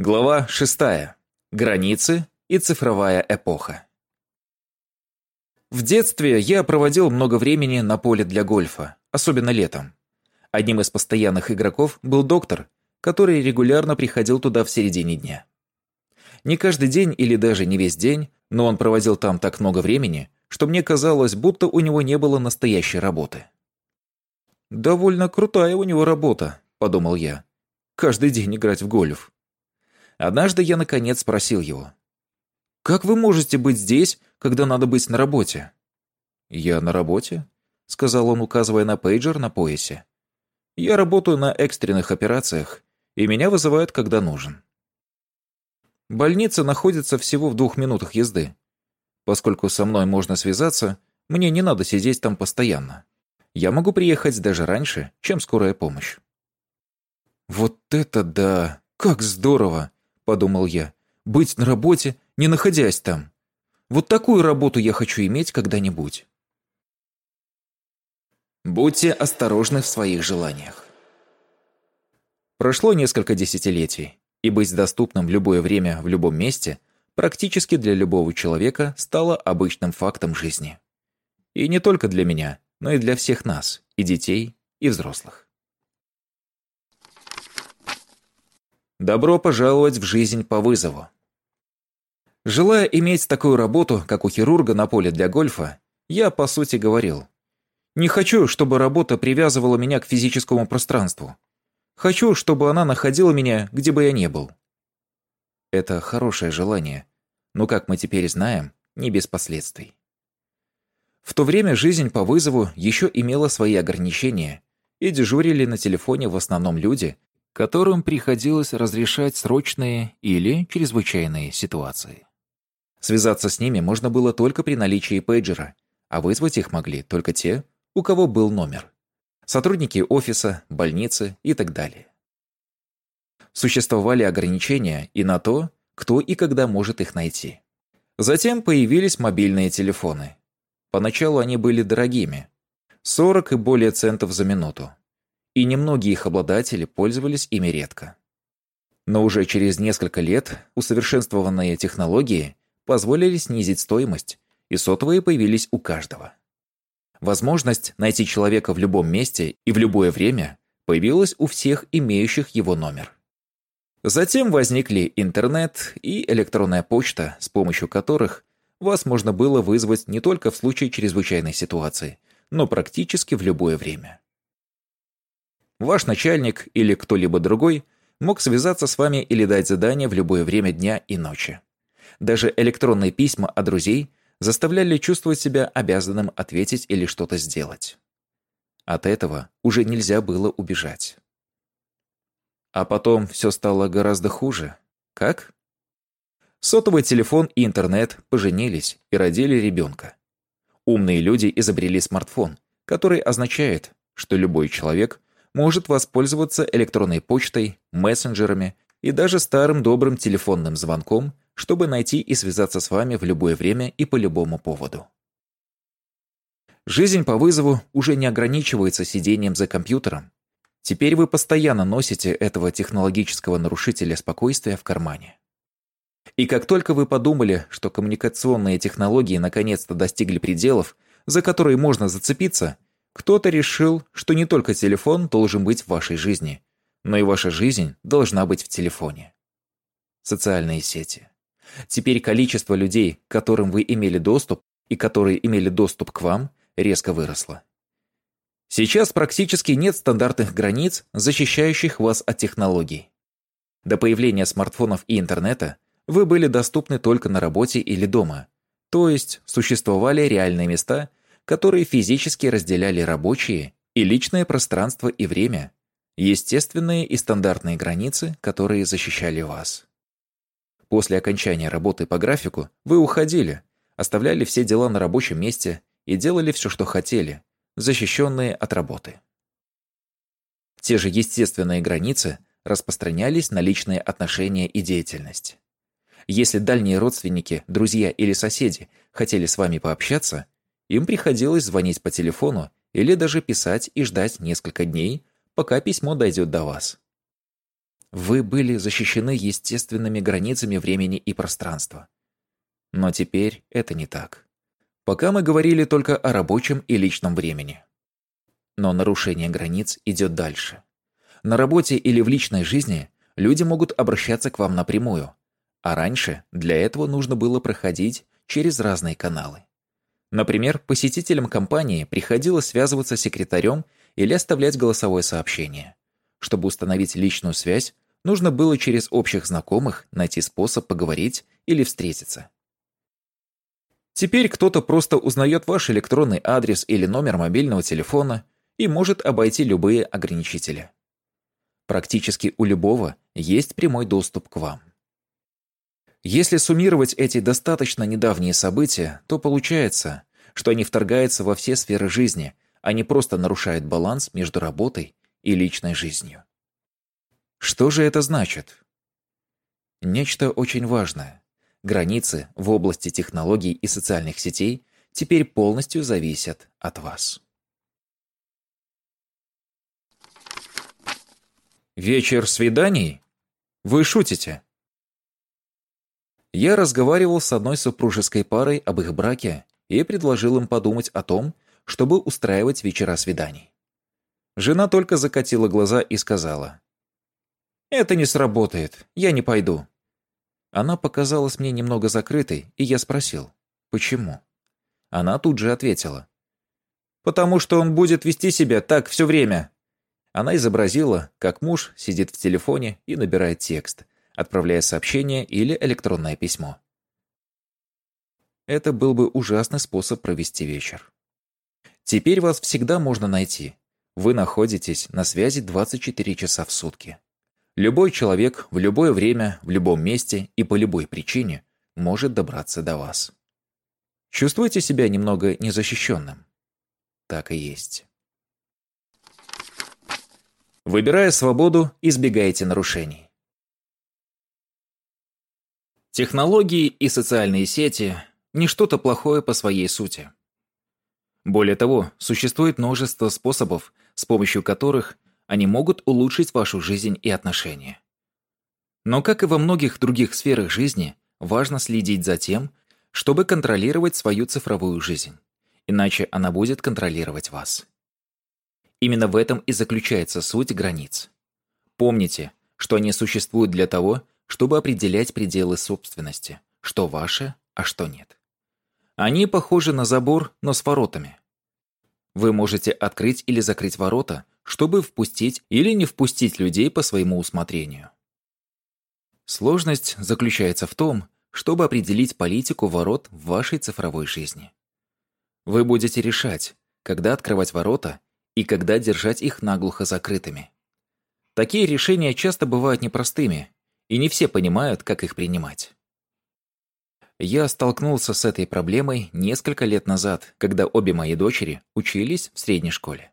Глава 6. Границы и цифровая эпоха. В детстве я проводил много времени на поле для гольфа, особенно летом. Одним из постоянных игроков был доктор, который регулярно приходил туда в середине дня. Не каждый день или даже не весь день, но он проводил там так много времени, что мне казалось, будто у него не было настоящей работы. «Довольно крутая у него работа», — подумал я. «Каждый день играть в гольф». Однажды я наконец спросил его. «Как вы можете быть здесь, когда надо быть на работе?» «Я на работе?» — сказал он, указывая на пейджер на поясе. «Я работаю на экстренных операциях, и меня вызывают, когда нужен». Больница находится всего в двух минутах езды. Поскольку со мной можно связаться, мне не надо сидеть там постоянно. Я могу приехать даже раньше, чем скорая помощь. «Вот это да! Как здорово!» Подумал я. «Быть на работе, не находясь там. Вот такую работу я хочу иметь когда-нибудь». Будьте осторожны в своих желаниях. Прошло несколько десятилетий, и быть доступным в любое время в любом месте практически для любого человека стало обычным фактом жизни. И не только для меня, но и для всех нас, и детей, и взрослых. Добро пожаловать в жизнь по вызову. Желая иметь такую работу, как у хирурга на поле для гольфа, я, по сути, говорил. Не хочу, чтобы работа привязывала меня к физическому пространству. Хочу, чтобы она находила меня, где бы я ни был. Это хорошее желание, но, как мы теперь знаем, не без последствий. В то время жизнь по вызову еще имела свои ограничения, и дежурили на телефоне в основном люди, которым приходилось разрешать срочные или чрезвычайные ситуации. Связаться с ними можно было только при наличии пейджера, а вызвать их могли только те, у кого был номер. Сотрудники офиса, больницы и так далее. Существовали ограничения и на то, кто и когда может их найти. Затем появились мобильные телефоны. Поначалу они были дорогими. 40 и более центов за минуту и немногие их обладатели пользовались ими редко. Но уже через несколько лет усовершенствованные технологии позволили снизить стоимость, и сотовые появились у каждого. Возможность найти человека в любом месте и в любое время появилась у всех имеющих его номер. Затем возникли интернет и электронная почта, с помощью которых вас можно было вызвать не только в случае чрезвычайной ситуации, но практически в любое время. Ваш начальник или кто-либо другой мог связаться с вами или дать задание в любое время дня и ночи. Даже электронные письма от друзей заставляли чувствовать себя обязанным ответить или что-то сделать. От этого уже нельзя было убежать. А потом все стало гораздо хуже. Как? Сотовый телефон и интернет поженились и родили ребенка. Умные люди изобрели смартфон, который означает, что любой человек может воспользоваться электронной почтой, мессенджерами и даже старым добрым телефонным звонком, чтобы найти и связаться с вами в любое время и по любому поводу. Жизнь по вызову уже не ограничивается сидением за компьютером. Теперь вы постоянно носите этого технологического нарушителя спокойствия в кармане. И как только вы подумали, что коммуникационные технологии наконец-то достигли пределов, за которые можно зацепиться, кто-то решил, что не только телефон должен быть в вашей жизни, но и ваша жизнь должна быть в телефоне. Социальные сети. Теперь количество людей, к которым вы имели доступ и которые имели доступ к вам, резко выросло. Сейчас практически нет стандартных границ, защищающих вас от технологий. До появления смартфонов и интернета вы были доступны только на работе или дома, то есть существовали реальные места, которые физически разделяли рабочие и личное пространство и время, естественные и стандартные границы, которые защищали вас. После окончания работы по графику вы уходили, оставляли все дела на рабочем месте и делали все, что хотели, защищенные от работы. Те же естественные границы распространялись на личные отношения и деятельность. Если дальние родственники, друзья или соседи хотели с вами пообщаться – им приходилось звонить по телефону или даже писать и ждать несколько дней, пока письмо дойдет до вас. Вы были защищены естественными границами времени и пространства. Но теперь это не так. Пока мы говорили только о рабочем и личном времени. Но нарушение границ идет дальше. На работе или в личной жизни люди могут обращаться к вам напрямую, а раньше для этого нужно было проходить через разные каналы. Например, посетителям компании приходилось связываться с секретарем или оставлять голосовое сообщение. Чтобы установить личную связь, нужно было через общих знакомых найти способ поговорить или встретиться. Теперь кто-то просто узнает ваш электронный адрес или номер мобильного телефона и может обойти любые ограничители. Практически у любого есть прямой доступ к вам. Если суммировать эти достаточно недавние события, то получается, что они вторгаются во все сферы жизни, а не просто нарушают баланс между работой и личной жизнью. Что же это значит? Нечто очень важное. Границы в области технологий и социальных сетей теперь полностью зависят от вас. Вечер свиданий? Вы шутите? Я разговаривал с одной супружеской парой об их браке и предложил им подумать о том, чтобы устраивать вечера свиданий. Жена только закатила глаза и сказала, «Это не сработает, я не пойду». Она показалась мне немного закрытой, и я спросил, «Почему?» Она тут же ответила, «Потому что он будет вести себя так все время». Она изобразила, как муж сидит в телефоне и набирает текст, отправляя сообщение или электронное письмо. Это был бы ужасный способ провести вечер. Теперь вас всегда можно найти. Вы находитесь на связи 24 часа в сутки. Любой человек в любое время, в любом месте и по любой причине может добраться до вас. Чувствуете себя немного незащищенным? Так и есть. Выбирая свободу, избегайте нарушений. Технологии и социальные сети – не что-то плохое по своей сути. Более того, существует множество способов, с помощью которых они могут улучшить вашу жизнь и отношения. Но, как и во многих других сферах жизни, важно следить за тем, чтобы контролировать свою цифровую жизнь, иначе она будет контролировать вас. Именно в этом и заключается суть границ. Помните, что они существуют для того, чтобы определять пределы собственности, что ваше, а что нет. Они похожи на забор, но с воротами. Вы можете открыть или закрыть ворота, чтобы впустить или не впустить людей по своему усмотрению. Сложность заключается в том, чтобы определить политику ворот в вашей цифровой жизни. Вы будете решать, когда открывать ворота и когда держать их наглухо закрытыми. Такие решения часто бывают непростыми, и не все понимают, как их принимать. Я столкнулся с этой проблемой несколько лет назад, когда обе мои дочери учились в средней школе.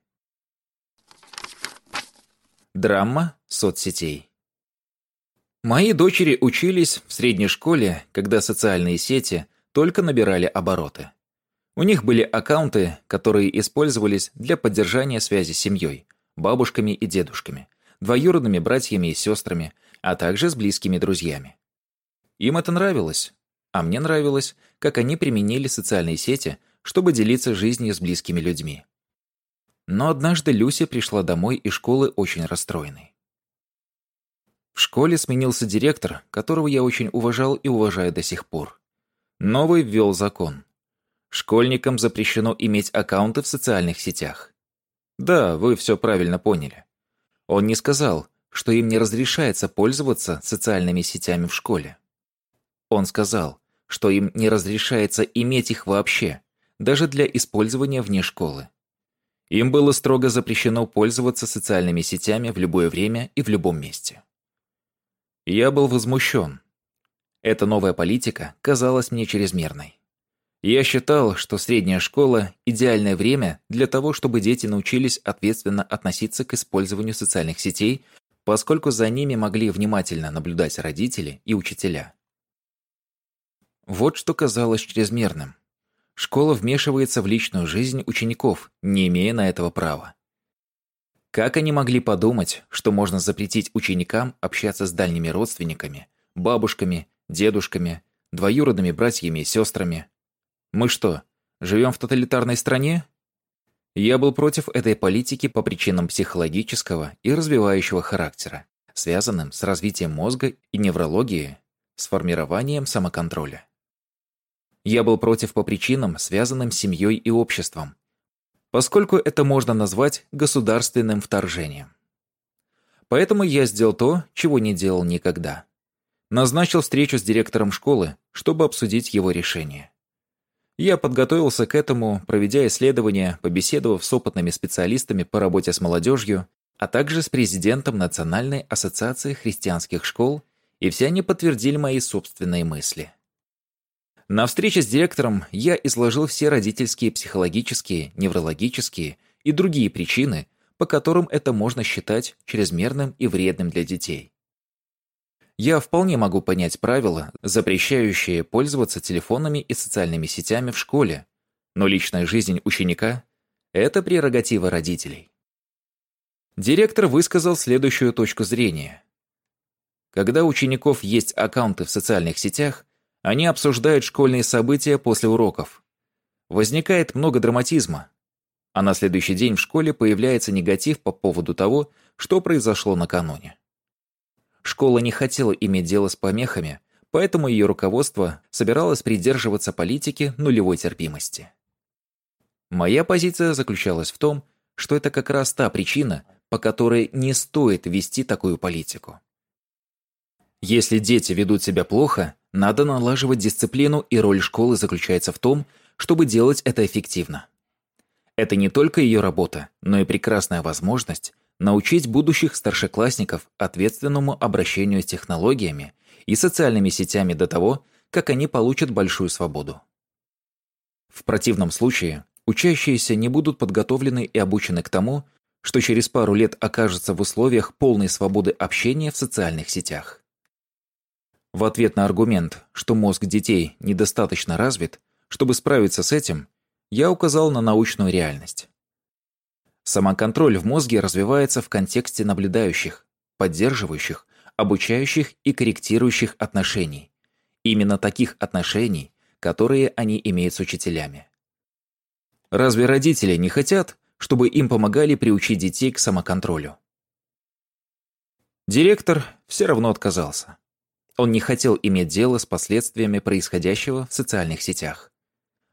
Драма соцсетей Мои дочери учились в средней школе, когда социальные сети только набирали обороты. У них были аккаунты, которые использовались для поддержания связи с семьей, бабушками и дедушками, двоюродными братьями и сестрами, а также с близкими друзьями. Им это нравилось, а мне нравилось, как они применили социальные сети, чтобы делиться жизнью с близкими людьми. Но однажды Люся пришла домой из школы очень расстроенной. В школе сменился директор, которого я очень уважал и уважаю до сих пор. Новый ввел закон. Школьникам запрещено иметь аккаунты в социальных сетях. Да, вы все правильно поняли. Он не сказал, что им не разрешается пользоваться социальными сетями в школе. Он сказал, что им не разрешается иметь их вообще, даже для использования вне школы. Им было строго запрещено пользоваться социальными сетями в любое время и в любом месте. Я был возмущен. Эта новая политика казалась мне чрезмерной. Я считал, что средняя школа – идеальное время для того, чтобы дети научились ответственно относиться к использованию социальных сетей поскольку за ними могли внимательно наблюдать родители и учителя. Вот что казалось чрезмерным. Школа вмешивается в личную жизнь учеников, не имея на этого права. Как они могли подумать, что можно запретить ученикам общаться с дальними родственниками, бабушками, дедушками, двоюродными братьями и сестрами? Мы что, живем в тоталитарной стране? Я был против этой политики по причинам психологического и развивающего характера, связанным с развитием мозга и неврологии, с формированием самоконтроля. Я был против по причинам, связанным с семьей и обществом, поскольку это можно назвать государственным вторжением. Поэтому я сделал то, чего не делал никогда. Назначил встречу с директором школы, чтобы обсудить его решение. Я подготовился к этому, проведя исследования, побеседовав с опытными специалистами по работе с молодежью, а также с президентом Национальной ассоциации христианских школ, и все они подтвердили мои собственные мысли. На встрече с директором я изложил все родительские, психологические, неврологические и другие причины, по которым это можно считать чрезмерным и вредным для детей. Я вполне могу понять правила, запрещающие пользоваться телефонами и социальными сетями в школе, но личная жизнь ученика – это прерогатива родителей. Директор высказал следующую точку зрения. Когда у учеников есть аккаунты в социальных сетях, они обсуждают школьные события после уроков. Возникает много драматизма, а на следующий день в школе появляется негатив по поводу того, что произошло накануне. Школа не хотела иметь дело с помехами, поэтому ее руководство собиралось придерживаться политики нулевой терпимости. Моя позиция заключалась в том, что это как раз та причина, по которой не стоит вести такую политику. Если дети ведут себя плохо, надо налаживать дисциплину, и роль школы заключается в том, чтобы делать это эффективно. Это не только ее работа, но и прекрасная возможность научить будущих старшеклассников ответственному обращению с технологиями и социальными сетями до того, как они получат большую свободу. В противном случае учащиеся не будут подготовлены и обучены к тому, что через пару лет окажутся в условиях полной свободы общения в социальных сетях. В ответ на аргумент, что мозг детей недостаточно развит, чтобы справиться с этим, я указал на научную реальность. Самоконтроль в мозге развивается в контексте наблюдающих, поддерживающих, обучающих и корректирующих отношений. Именно таких отношений, которые они имеют с учителями. Разве родители не хотят, чтобы им помогали приучить детей к самоконтролю? Директор все равно отказался. Он не хотел иметь дело с последствиями происходящего в социальных сетях.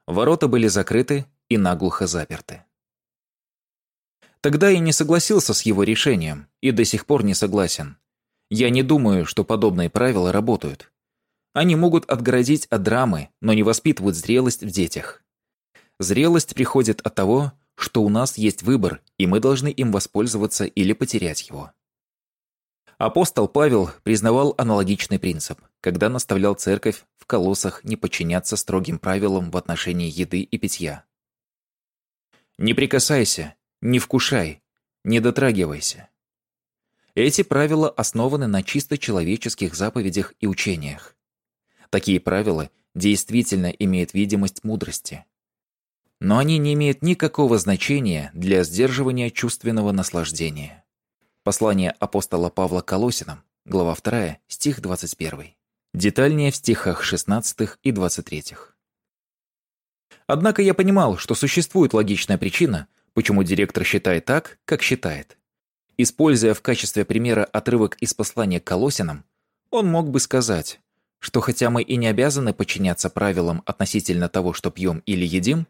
Ворота были закрыты и наглухо заперты. Тогда я не согласился с его решением и до сих пор не согласен. Я не думаю, что подобные правила работают. Они могут отгородить от драмы, но не воспитывают зрелость в детях. Зрелость приходит от того, что у нас есть выбор, и мы должны им воспользоваться или потерять его. Апостол Павел признавал аналогичный принцип, когда наставлял церковь в колоссах не подчиняться строгим правилам в отношении еды и питья. «Не прикасайся, не вкушай, не дотрагивайся. Эти правила основаны на чисто человеческих заповедях и учениях. Такие правила действительно имеют видимость мудрости. Но они не имеют никакого значения для сдерживания чувственного наслаждения. Послание апостола Павла Колосинам, глава 2, стих 21. Детальнее в стихах 16 и 23. Однако я понимал, что существует логичная причина, почему директор считает так, как считает. Используя в качестве примера отрывок из послания к Колосинам, он мог бы сказать, что хотя мы и не обязаны подчиняться правилам относительно того, что пьем или едим,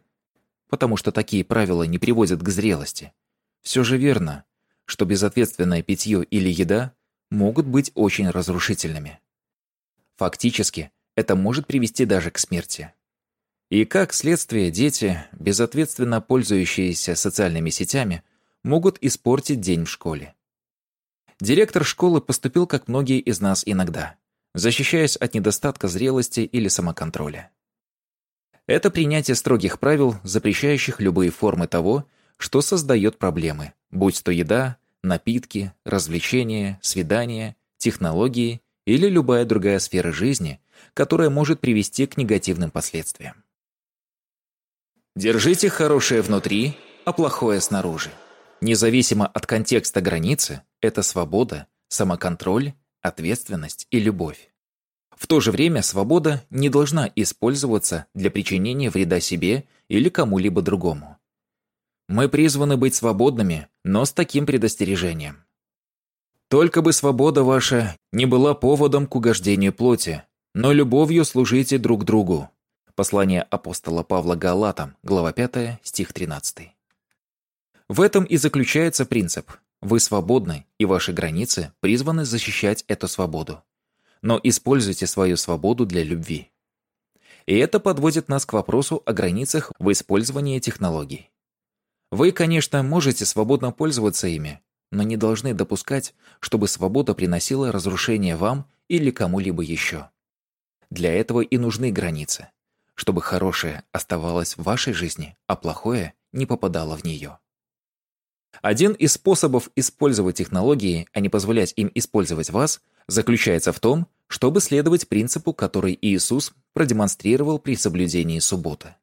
потому что такие правила не приводят к зрелости, все же верно, что безответственное питье или еда могут быть очень разрушительными. Фактически, это может привести даже к смерти. И как следствие, дети, безответственно пользующиеся социальными сетями, могут испортить день в школе. Директор школы поступил, как многие из нас иногда, защищаясь от недостатка зрелости или самоконтроля. Это принятие строгих правил, запрещающих любые формы того, что создает проблемы, будь то еда, напитки, развлечения, свидания, технологии или любая другая сфера жизни, которая может привести к негативным последствиям. Держите хорошее внутри, а плохое снаружи. Независимо от контекста границы, это свобода, самоконтроль, ответственность и любовь. В то же время свобода не должна использоваться для причинения вреда себе или кому-либо другому. Мы призваны быть свободными, но с таким предостережением. Только бы свобода ваша не была поводом к угождению плоти, но любовью служите друг другу. Послание апостола Павла Галатам, глава 5, стих 13. В этом и заключается принцип. Вы свободны, и ваши границы призваны защищать эту свободу. Но используйте свою свободу для любви. И это подводит нас к вопросу о границах в использовании технологий. Вы, конечно, можете свободно пользоваться ими, но не должны допускать, чтобы свобода приносила разрушение вам или кому-либо еще. Для этого и нужны границы, чтобы хорошее оставалось в вашей жизни, а плохое не попадало в нее. Один из способов использовать технологии, а не позволять им использовать вас, заключается в том, чтобы следовать принципу, который Иисус продемонстрировал при соблюдении субботы.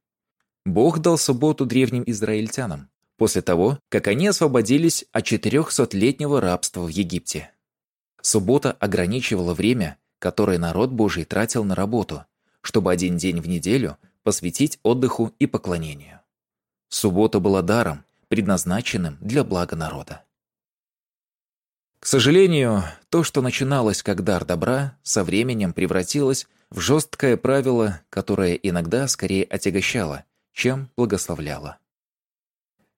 Бог дал субботу древним израильтянам, после того, как они освободились от 400-летнего рабства в Египте. Суббота ограничивала время, которое народ Божий тратил на работу, чтобы один день в неделю посвятить отдыху и поклонению. Суббота была даром, предназначенным для блага народа. К сожалению, то, что начиналось как дар добра, со временем превратилось в жесткое правило, которое иногда скорее отягощало, чем благословляло.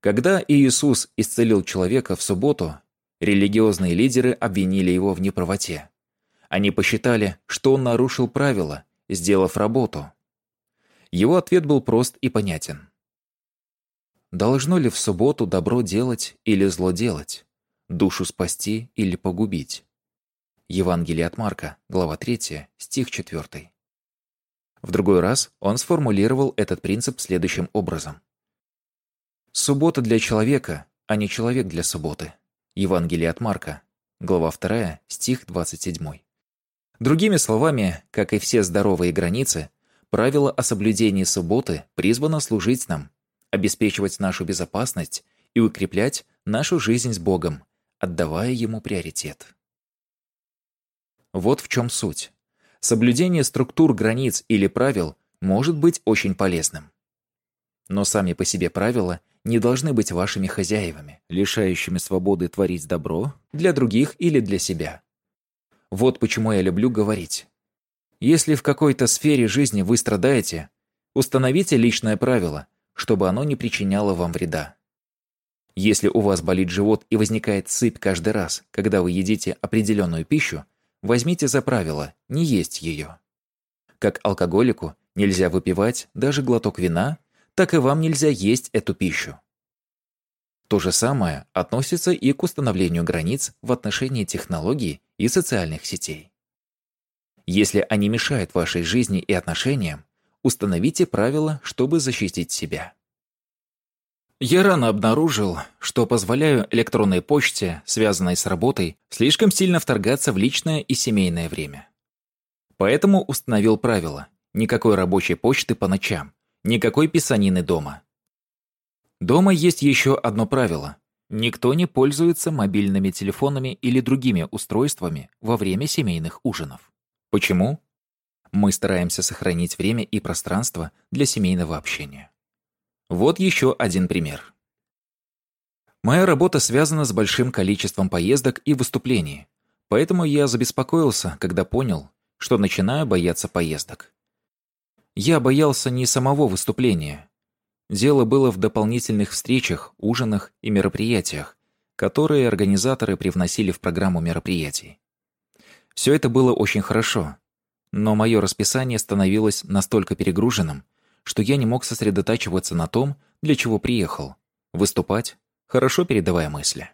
Когда Иисус исцелил человека в субботу, религиозные лидеры обвинили его в неправоте. Они посчитали, что он нарушил правила, сделав работу. Его ответ был прост и понятен. Должно ли в субботу добро делать или зло делать? Душу спасти или погубить? Евангелие от Марка, глава 3, стих 4. В другой раз он сформулировал этот принцип следующим образом. «Суббота для человека, а не человек для субботы». Евангелие от Марка, глава 2, стих 27. Другими словами, как и все здоровые границы, правило о соблюдении субботы призвано служить нам, обеспечивать нашу безопасность и укреплять нашу жизнь с Богом, отдавая Ему приоритет. Вот в чем суть. Соблюдение структур границ или правил может быть очень полезным. Но сами по себе правила не должны быть вашими хозяевами, лишающими свободы творить добро для других или для себя. Вот почему я люблю говорить. Если в какой-то сфере жизни вы страдаете, установите личное правило, чтобы оно не причиняло вам вреда. Если у вас болит живот и возникает сыпь каждый раз, когда вы едите определенную пищу, возьмите за правило не есть ее. Как алкоголику нельзя выпивать даже глоток вина, так и вам нельзя есть эту пищу. То же самое относится и к установлению границ в отношении технологий и социальных сетей. Если они мешают вашей жизни и отношениям, Установите правила, чтобы защитить себя. Я рано обнаружил, что позволяю электронной почте, связанной с работой, слишком сильно вторгаться в личное и семейное время. Поэтому установил правило – никакой рабочей почты по ночам, никакой писанины дома. Дома есть еще одно правило – никто не пользуется мобильными телефонами или другими устройствами во время семейных ужинов. Почему? Мы стараемся сохранить время и пространство для семейного общения. Вот еще один пример. Моя работа связана с большим количеством поездок и выступлений, поэтому я забеспокоился, когда понял, что начинаю бояться поездок. Я боялся не самого выступления. Дело было в дополнительных встречах, ужинах и мероприятиях, которые организаторы привносили в программу мероприятий. Все это было очень хорошо, но мое расписание становилось настолько перегруженным, что я не мог сосредотачиваться на том, для чего приехал – выступать, хорошо передавая мысли.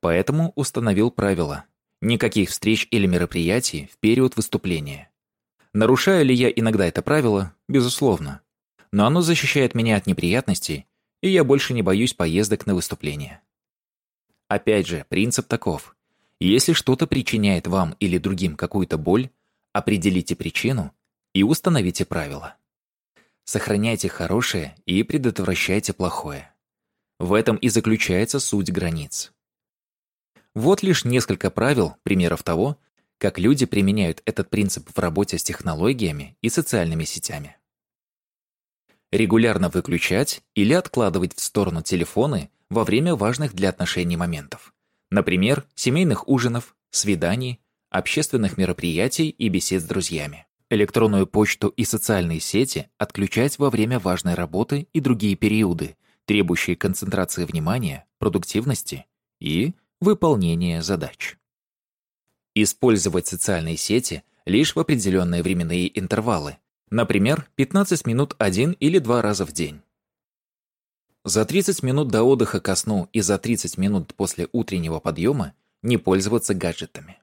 Поэтому установил правило – никаких встреч или мероприятий в период выступления. Нарушаю ли я иногда это правило? Безусловно. Но оно защищает меня от неприятностей, и я больше не боюсь поездок на выступления. Опять же, принцип таков. Если что-то причиняет вам или другим какую-то боль, Определите причину и установите правила. Сохраняйте хорошее и предотвращайте плохое. В этом и заключается суть границ. Вот лишь несколько правил, примеров того, как люди применяют этот принцип в работе с технологиями и социальными сетями. Регулярно выключать или откладывать в сторону телефоны во время важных для отношений моментов. Например, семейных ужинов, свиданий, общественных мероприятий и бесед с друзьями. Электронную почту и социальные сети отключать во время важной работы и другие периоды, требующие концентрации внимания, продуктивности и выполнения задач. Использовать социальные сети лишь в определенные временные интервалы, например, 15 минут один или два раза в день. За 30 минут до отдыха ко сну и за 30 минут после утреннего подъема не пользоваться гаджетами.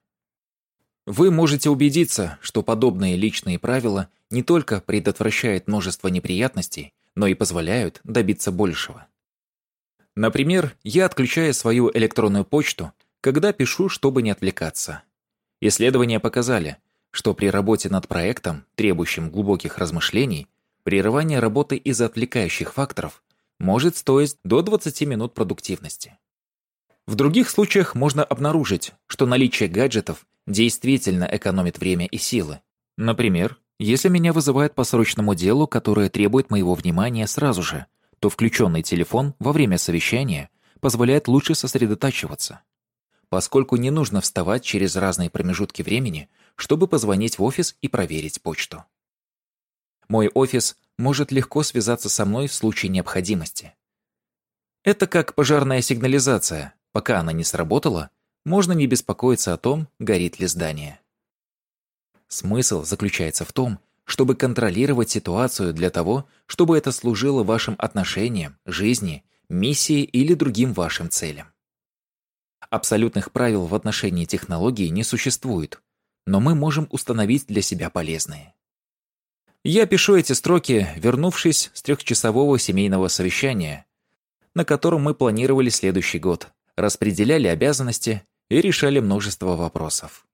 Вы можете убедиться, что подобные личные правила не только предотвращают множество неприятностей, но и позволяют добиться большего. Например, я отключаю свою электронную почту, когда пишу, чтобы не отвлекаться. Исследования показали, что при работе над проектом, требующим глубоких размышлений, прерывание работы из-за отвлекающих факторов может стоить до 20 минут продуктивности. В других случаях можно обнаружить, что наличие гаджетов действительно экономит время и силы. Например, если меня вызывают по срочному делу, которое требует моего внимания сразу же, то включенный телефон во время совещания позволяет лучше сосредотачиваться. Поскольку не нужно вставать через разные промежутки времени, чтобы позвонить в офис и проверить почту. Мой офис может легко связаться со мной в случае необходимости. Это как пожарная сигнализация, Пока она не сработала, можно не беспокоиться о том, горит ли здание. Смысл заключается в том, чтобы контролировать ситуацию для того, чтобы это служило вашим отношениям, жизни, миссии или другим вашим целям. Абсолютных правил в отношении технологий не существует, но мы можем установить для себя полезные. Я пишу эти строки, вернувшись с трехчасового семейного совещания, на котором мы планировали следующий год, распределяли обязанности и решали множество вопросов.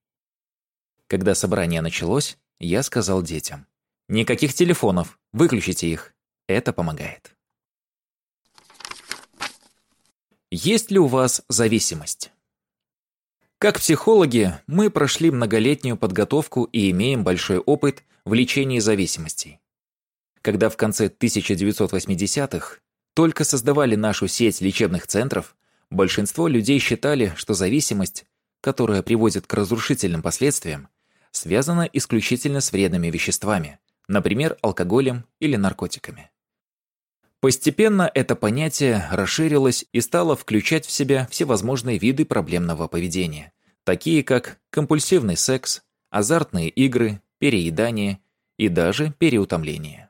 Когда собрание началось, я сказал детям, «Никаких телефонов, выключите их, это помогает». Есть ли у вас зависимость? Как психологи, мы прошли многолетнюю подготовку и имеем большой опыт в лечении зависимостей. Когда в конце 1980-х только создавали нашу сеть лечебных центров, Большинство людей считали, что зависимость, которая приводит к разрушительным последствиям, связана исключительно с вредными веществами, например, алкоголем или наркотиками. Постепенно это понятие расширилось и стало включать в себя всевозможные виды проблемного поведения, такие как компульсивный секс, азартные игры, переедание и даже переутомление.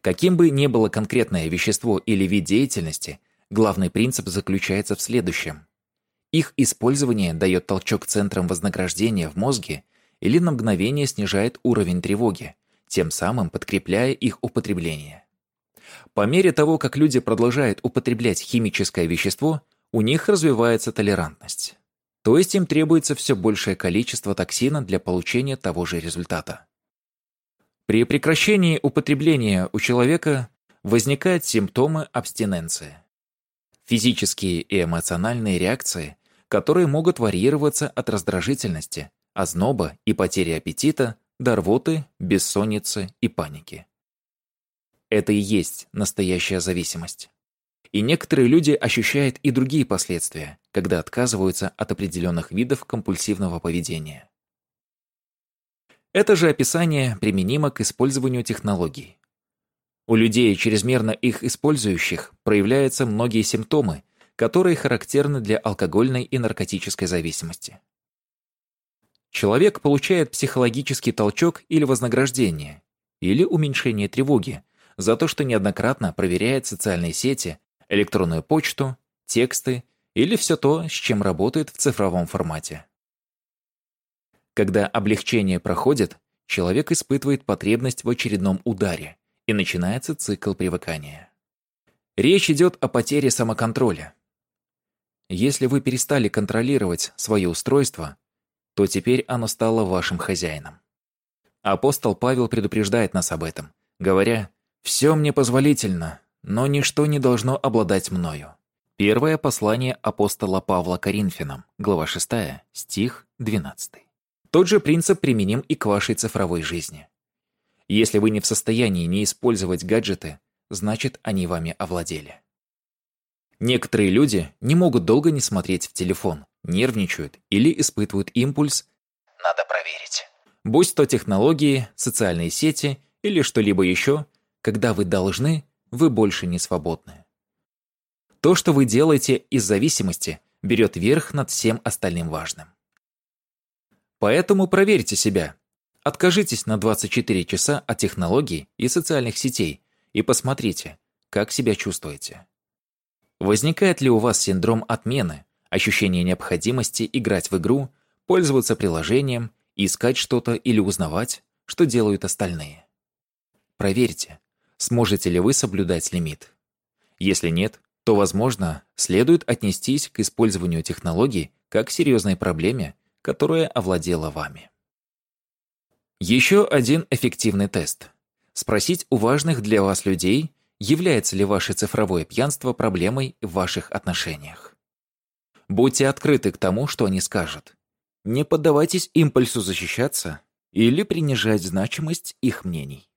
Каким бы ни было конкретное вещество или вид деятельности – Главный принцип заключается в следующем. Их использование дает толчок центрам вознаграждения в мозге или на мгновение снижает уровень тревоги, тем самым подкрепляя их употребление. По мере того, как люди продолжают употреблять химическое вещество, у них развивается толерантность. То есть им требуется все большее количество токсина для получения того же результата. При прекращении употребления у человека возникают симптомы абстиненции физические и эмоциональные реакции, которые могут варьироваться от раздражительности, озноба и потери аппетита до рвоты, бессонницы и паники. Это и есть настоящая зависимость. И некоторые люди ощущают и другие последствия, когда отказываются от определенных видов компульсивного поведения. Это же описание применимо к использованию технологий. У людей, чрезмерно их использующих, проявляются многие симптомы, которые характерны для алкогольной и наркотической зависимости. Человек получает психологический толчок или вознаграждение, или уменьшение тревоги за то, что неоднократно проверяет социальные сети, электронную почту, тексты или все то, с чем работает в цифровом формате. Когда облегчение проходит, человек испытывает потребность в очередном ударе, и начинается цикл привыкания. Речь идет о потере самоконтроля. Если вы перестали контролировать свое устройство, то теперь оно стало вашим хозяином. Апостол Павел предупреждает нас об этом, говоря, «Все мне позволительно, но ничто не должно обладать мною». Первое послание апостола Павла Коринфянам, глава 6, стих 12. Тот же принцип применим и к вашей цифровой жизни. Если вы не в состоянии не использовать гаджеты, значит, они вами овладели. Некоторые люди не могут долго не смотреть в телефон, нервничают или испытывают импульс «надо проверить». Будь то технологии, социальные сети или что-либо еще, когда вы должны, вы больше не свободны. То, что вы делаете из зависимости, берет верх над всем остальным важным. Поэтому проверьте себя. Откажитесь на 24 часа от технологий и социальных сетей и посмотрите, как себя чувствуете. Возникает ли у вас синдром отмены, ощущение необходимости играть в игру, пользоваться приложением, искать что-то или узнавать, что делают остальные? Проверьте, сможете ли вы соблюдать лимит. Если нет, то, возможно, следует отнестись к использованию технологий как к серьезной проблеме, которая овладела вами. Еще один эффективный тест. Спросить у важных для вас людей, является ли ваше цифровое пьянство проблемой в ваших отношениях. Будьте открыты к тому, что они скажут. Не поддавайтесь импульсу защищаться или принижать значимость их мнений.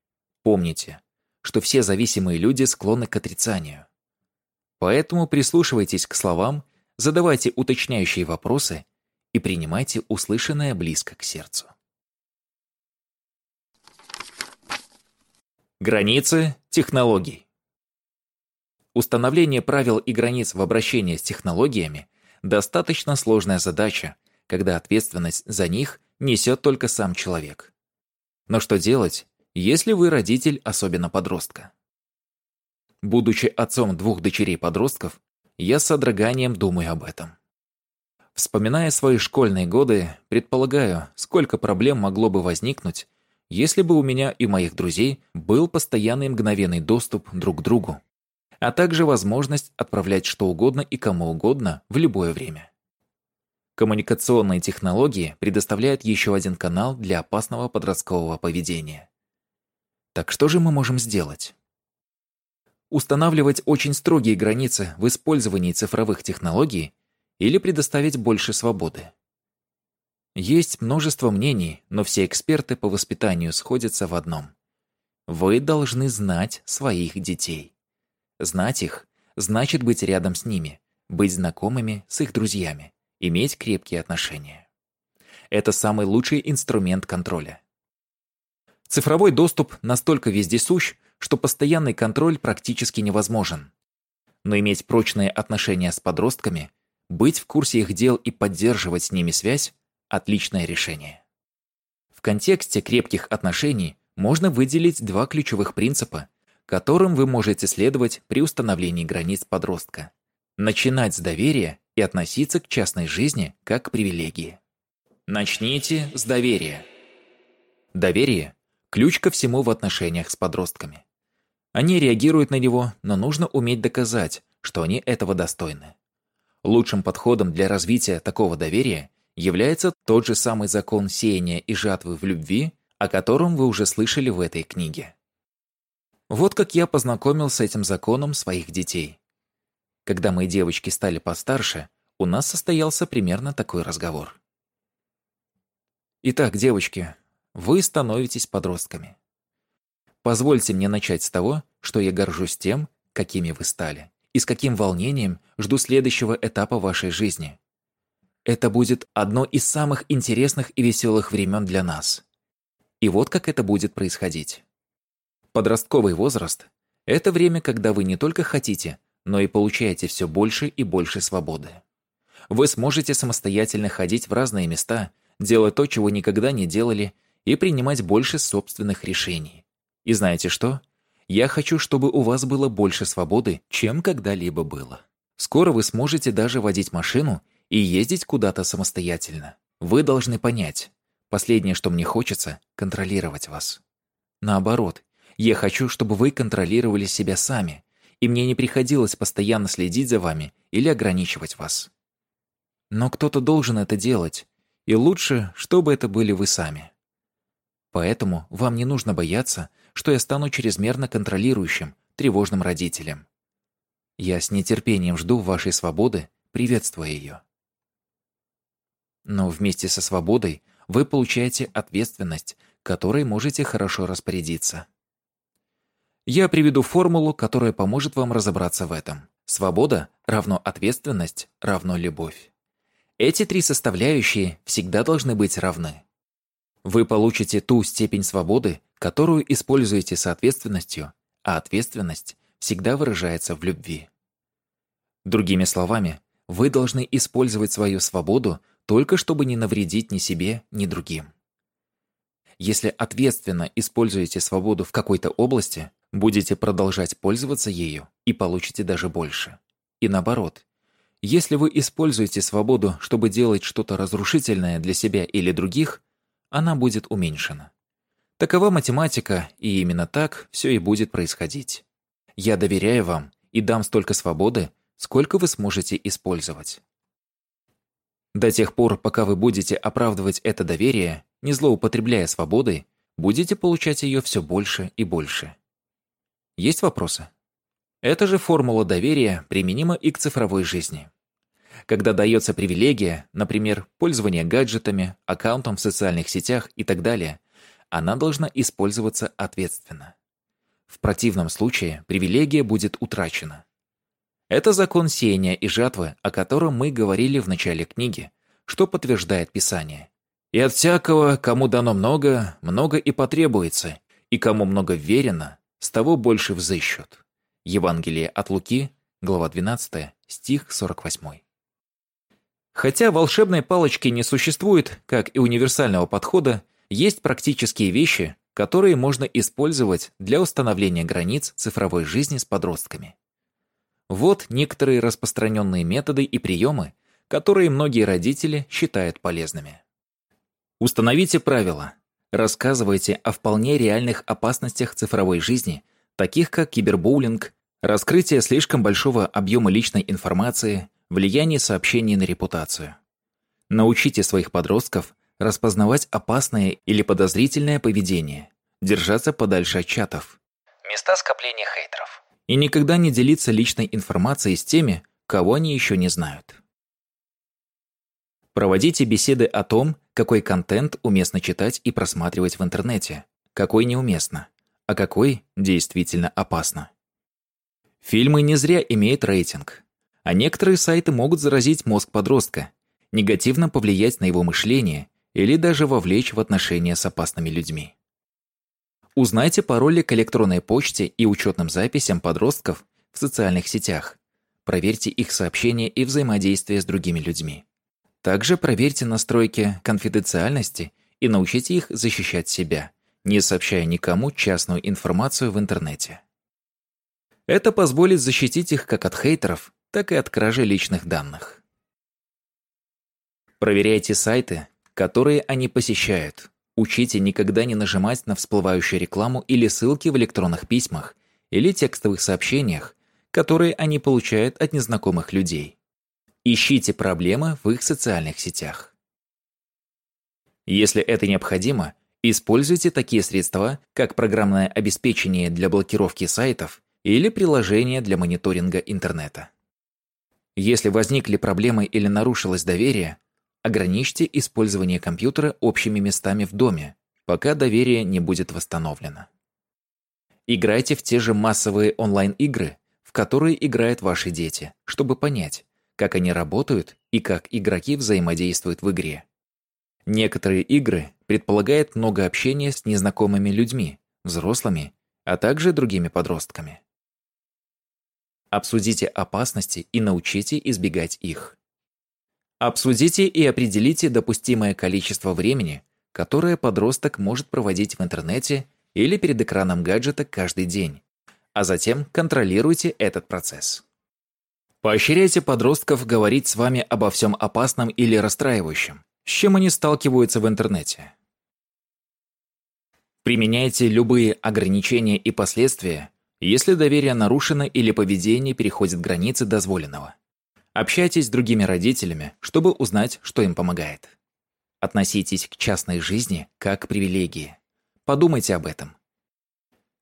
Помните, что все зависимые люди склонны к отрицанию. Поэтому прислушивайтесь к словам, задавайте уточняющие вопросы и принимайте услышанное близко к сердцу. Границы технологий. Установление правил и границ в обращении с технологиями – достаточно сложная задача, когда ответственность за них несет только сам человек. Но что делать, если вы родитель, особенно подростка? Будучи отцом двух дочерей-подростков, я с содроганием думаю об этом. Вспоминая свои школьные годы, предполагаю, сколько проблем могло бы возникнуть, если бы у меня и моих друзей был постоянный мгновенный доступ друг к другу а также возможность отправлять что угодно и кому угодно в любое время. Коммуникационные технологии предоставляют еще один канал для опасного подросткового поведения. Так что же мы можем сделать? Устанавливать очень строгие границы в использовании цифровых технологий или предоставить больше свободы? Есть множество мнений, но все эксперты по воспитанию сходятся в одном. Вы должны знать своих детей. Знать их значит быть рядом с ними, быть знакомыми с их друзьями, иметь крепкие отношения. Это самый лучший инструмент контроля. Цифровой доступ настолько вездесущ, что постоянный контроль практически невозможен. Но иметь прочные отношения с подростками, быть в курсе их дел и поддерживать с ними связь – отличное решение. В контексте крепких отношений можно выделить два ключевых принципа, которым вы можете следовать при установлении границ подростка. Начинать с доверия и относиться к частной жизни как к привилегии. Начните с доверия. Доверие – ключ ко всему в отношениях с подростками. Они реагируют на него, но нужно уметь доказать, что они этого достойны. Лучшим подходом для развития такого доверия является тот же самый закон сеяния и жатвы в любви, о котором вы уже слышали в этой книге. Вот как я познакомил с этим законом своих детей. Когда мои девочки стали постарше, у нас состоялся примерно такой разговор. Итак, девочки, вы становитесь подростками. Позвольте мне начать с того, что я горжусь тем, какими вы стали, и с каким волнением жду следующего этапа вашей жизни. Это будет одно из самых интересных и веселых времен для нас. И вот как это будет происходить. Подростковый возраст – это время, когда вы не только хотите, но и получаете все больше и больше свободы. Вы сможете самостоятельно ходить в разные места, делать то, чего никогда не делали, и принимать больше собственных решений. И знаете что? Я хочу, чтобы у вас было больше свободы, чем когда-либо было. Скоро вы сможете даже водить машину и ездить куда-то самостоятельно. Вы должны понять, последнее, что мне хочется, контролировать вас. Наоборот, я хочу, чтобы вы контролировали себя сами, и мне не приходилось постоянно следить за вами или ограничивать вас. Но кто-то должен это делать, и лучше, чтобы это были вы сами. Поэтому вам не нужно бояться, что я стану чрезмерно контролирующим, тревожным родителям. Я с нетерпением жду вашей свободы, приветствуя ее. Но вместе со свободой вы получаете ответственность, которой можете хорошо распорядиться. Я приведу формулу, которая поможет вам разобраться в этом. Свобода равно ответственность равно любовь. Эти три составляющие всегда должны быть равны. Вы получите ту степень свободы, которую используете с ответственностью, а ответственность всегда выражается в любви. Другими словами, вы должны использовать свою свободу только чтобы не навредить ни себе, ни другим. Если ответственно используете свободу в какой-то области, будете продолжать пользоваться ею и получите даже больше. И наоборот, если вы используете свободу, чтобы делать что-то разрушительное для себя или других, она будет уменьшена. Такова математика, и именно так все и будет происходить. Я доверяю вам и дам столько свободы, сколько вы сможете использовать. До тех пор, пока вы будете оправдывать это доверие, не злоупотребляя свободой, будете получать ее все больше и больше. Есть вопросы? Эта же формула доверия применима и к цифровой жизни. Когда дается привилегия, например, пользование гаджетами, аккаунтом в социальных сетях и так далее, она должна использоваться ответственно. В противном случае привилегия будет утрачена. Это закон сеяния и жатвы, о котором мы говорили в начале книги, что подтверждает Писание. «И от всякого, кому дано много, много и потребуется, и кому много верено, с того больше взыщут». Евангелие от Луки, глава 12, стих 48. Хотя волшебной палочки не существует, как и универсального подхода, есть практические вещи, которые можно использовать для установления границ цифровой жизни с подростками. Вот некоторые распространенные методы и приемы, которые многие родители считают полезными. Установите правила. Рассказывайте о вполне реальных опасностях цифровой жизни, таких как кибербуллинг, раскрытие слишком большого объема личной информации, Влияние сообщений на репутацию. Научите своих подростков распознавать опасное или подозрительное поведение, держаться подальше от чатов. Места скопления хейтеров. И никогда не делиться личной информацией с теми, кого они еще не знают. Проводите беседы о том, какой контент уместно читать и просматривать в интернете, какой неуместно, а какой действительно опасно. Фильмы не зря имеют рейтинг, а некоторые сайты могут заразить мозг подростка, негативно повлиять на его мышление или даже вовлечь в отношения с опасными людьми. Узнайте пароли к электронной почте и учетным записям подростков в социальных сетях. Проверьте их сообщения и взаимодействие с другими людьми. Также проверьте настройки конфиденциальности и научите их защищать себя, не сообщая никому частную информацию в интернете. Это позволит защитить их как от хейтеров, так и от кражи личных данных. Проверяйте сайты, которые они посещают. Учите никогда не нажимать на всплывающую рекламу или ссылки в электронных письмах или текстовых сообщениях, которые они получают от незнакомых людей. Ищите проблемы в их социальных сетях. Если это необходимо, используйте такие средства, как программное обеспечение для блокировки сайтов или приложение для мониторинга интернета. Если возникли проблемы или нарушилось доверие, ограничьте использование компьютера общими местами в доме, пока доверие не будет восстановлено. Играйте в те же массовые онлайн-игры, в которые играют ваши дети, чтобы понять, как они работают и как игроки взаимодействуют в игре. Некоторые игры предполагают много общения с незнакомыми людьми, взрослыми, а также другими подростками. Обсудите опасности и научите избегать их. Обсудите и определите допустимое количество времени, которое подросток может проводить в интернете или перед экраном гаджета каждый день, а затем контролируйте этот процесс. Поощряйте подростков говорить с вами обо всем опасном или расстраивающем, с чем они сталкиваются в интернете. Применяйте любые ограничения и последствия, если доверие нарушено или поведение переходит границы дозволенного. Общайтесь с другими родителями, чтобы узнать, что им помогает. Относитесь к частной жизни как к привилегии. Подумайте об этом.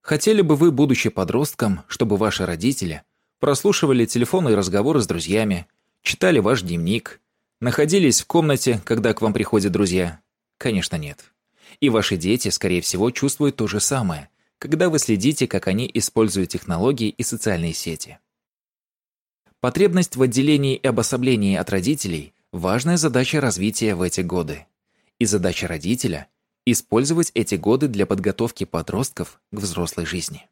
Хотели бы вы, будучи подростком, чтобы ваши родители прослушивали телефонные разговоры с друзьями, читали ваш дневник, находились в комнате, когда к вам приходят друзья? Конечно, нет. И ваши дети, скорее всего, чувствуют то же самое, когда вы следите, как они используют технологии и социальные сети. Потребность в отделении и обособлении от родителей – важная задача развития в эти годы. И задача родителя – использовать эти годы для подготовки подростков к взрослой жизни.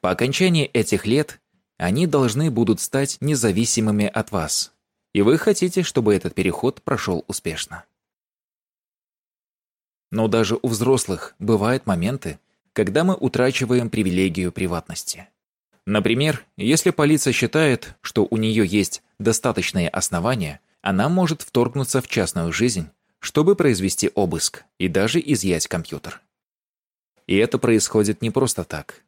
По окончании этих лет они должны будут стать независимыми от вас, и вы хотите, чтобы этот переход прошел успешно. Но даже у взрослых бывают моменты, когда мы утрачиваем привилегию приватности. Например, если полиция считает, что у нее есть достаточные основания, она может вторгнуться в частную жизнь, чтобы произвести обыск и даже изъять компьютер. И это происходит не просто так.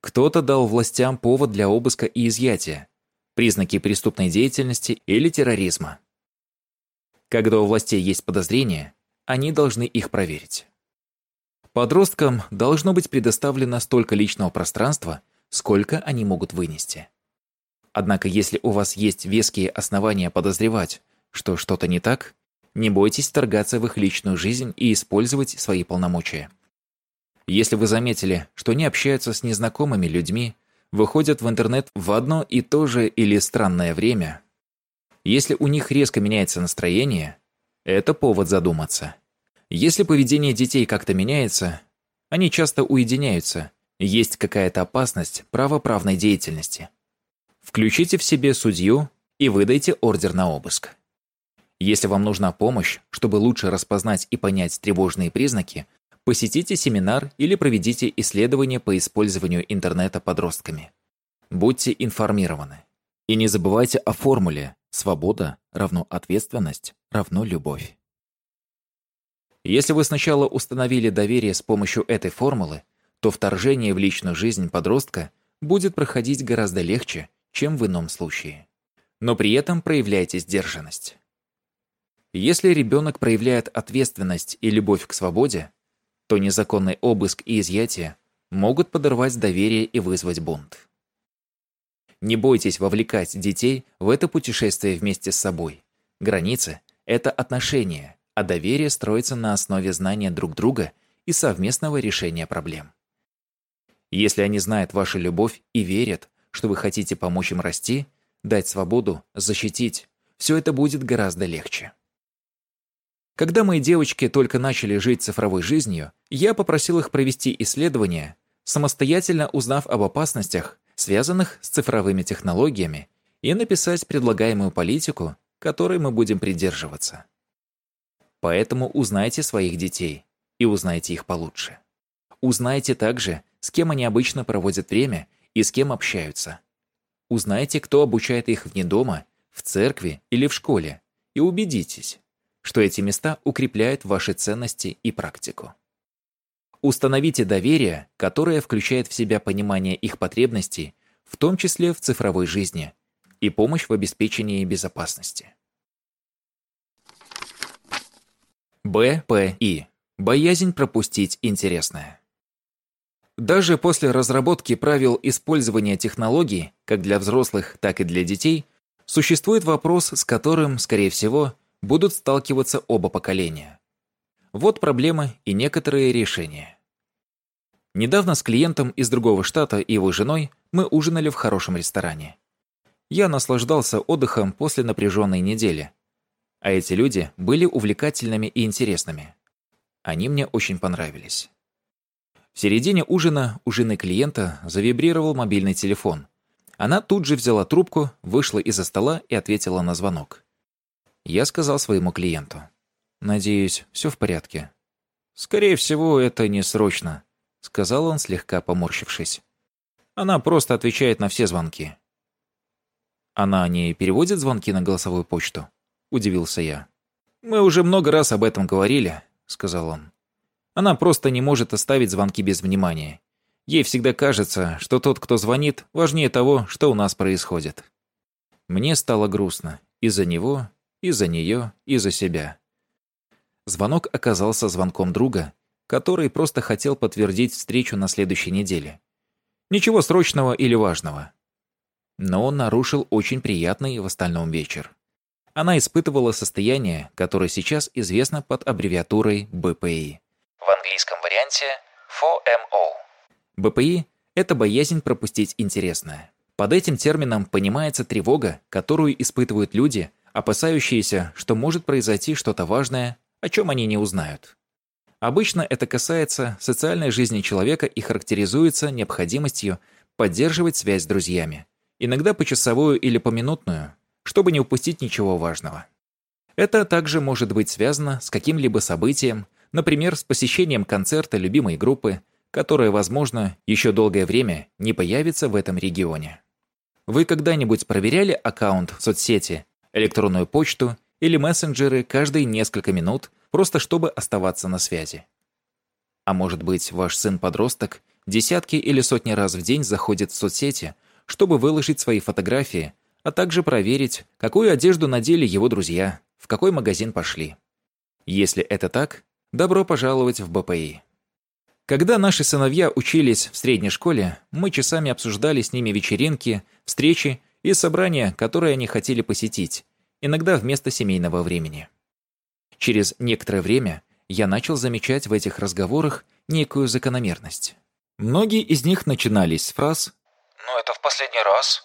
Кто-то дал властям повод для обыска и изъятия, признаки преступной деятельности или терроризма. Когда у властей есть подозрения, они должны их проверить. Подросткам должно быть предоставлено столько личного пространства, сколько они могут вынести. Однако если у вас есть веские основания подозревать, что что-то не так, не бойтесь вторгаться в их личную жизнь и использовать свои полномочия. Если вы заметили, что они общаются с незнакомыми людьми, выходят в интернет в одно и то же или странное время, если у них резко меняется настроение, это повод задуматься. Если поведение детей как-то меняется, они часто уединяются есть какая-то опасность правоправной деятельности. Включите в себе судью и выдайте ордер на обыск. Если вам нужна помощь, чтобы лучше распознать и понять тревожные признаки, посетите семинар или проведите исследование по использованию интернета подростками. Будьте информированы. И не забывайте о формуле «свобода равно ответственность равно любовь». Если вы сначала установили доверие с помощью этой формулы, то вторжение в личную жизнь подростка будет проходить гораздо легче, чем в ином случае. Но при этом проявляйте сдержанность. Если ребенок проявляет ответственность и любовь к свободе, то незаконный обыск и изъятие могут подорвать доверие и вызвать бунт. Не бойтесь вовлекать детей в это путешествие вместе с собой. Границы – это отношения, а доверие строится на основе знания друг друга и совместного решения проблем. Если они знают вашу любовь и верят, что вы хотите помочь им расти, дать свободу, защитить, все это будет гораздо легче. Когда мои девочки только начали жить цифровой жизнью, я попросил их провести исследование, самостоятельно узнав об опасностях, связанных с цифровыми технологиями, и написать предлагаемую политику, которой мы будем придерживаться. Поэтому узнайте своих детей и узнайте их получше. Узнайте также, с кем они обычно проводят время и с кем общаются. Узнайте, кто обучает их вне дома, в церкви или в школе, и убедитесь, что эти места укрепляют ваши ценности и практику. Установите доверие, которое включает в себя понимание их потребностей, в том числе в цифровой жизни, и помощь в обеспечении безопасности. БПИ. Боязнь пропустить интересное. Даже после разработки правил использования технологий, как для взрослых, так и для детей, существует вопрос, с которым, скорее всего, будут сталкиваться оба поколения. Вот проблемы и некоторые решения. Недавно с клиентом из другого штата и его женой мы ужинали в хорошем ресторане. Я наслаждался отдыхом после напряженной недели. А эти люди были увлекательными и интересными. Они мне очень понравились. В середине ужина у жены клиента завибрировал мобильный телефон. Она тут же взяла трубку, вышла из-за стола и ответила на звонок. Я сказал своему клиенту. «Надеюсь, все в порядке». «Скорее всего, это не срочно», — сказал он, слегка поморщившись. «Она просто отвечает на все звонки». «Она не переводит звонки на голосовую почту?» — удивился я. «Мы уже много раз об этом говорили», — сказал он. Она просто не может оставить звонки без внимания. Ей всегда кажется, что тот, кто звонит, важнее того, что у нас происходит. Мне стало грустно. И за него, и за нее, и за себя. Звонок оказался звонком друга, который просто хотел подтвердить встречу на следующей неделе. Ничего срочного или важного. Но он нарушил очень приятный в остальном вечер. Она испытывала состояние, которое сейчас известно под аббревиатурой БПИ. В английском варианте FOMO. БПИ – это боязнь пропустить интересное. Под этим термином понимается тревога, которую испытывают люди, опасающиеся, что может произойти что-то важное, о чем они не узнают. Обычно это касается социальной жизни человека и характеризуется необходимостью поддерживать связь с друзьями, иногда почасовую или поминутную, чтобы не упустить ничего важного. Это также может быть связано с каким-либо событием, например, с посещением концерта любимой группы, которая, возможно, еще долгое время не появится в этом регионе. Вы когда-нибудь проверяли аккаунт в соцсети, электронную почту или мессенджеры каждые несколько минут, просто чтобы оставаться на связи? А может быть, ваш сын-подросток десятки или сотни раз в день заходит в соцсети, чтобы выложить свои фотографии, а также проверить, какую одежду надели его друзья, в какой магазин пошли. Если это так, добро пожаловать в БПИ. Когда наши сыновья учились в средней школе, мы часами обсуждали с ними вечеринки, встречи и собрания, которые они хотели посетить, иногда вместо семейного времени. Через некоторое время я начал замечать в этих разговорах некую закономерность. Многие из них начинались с фраз «Ну это в последний раз».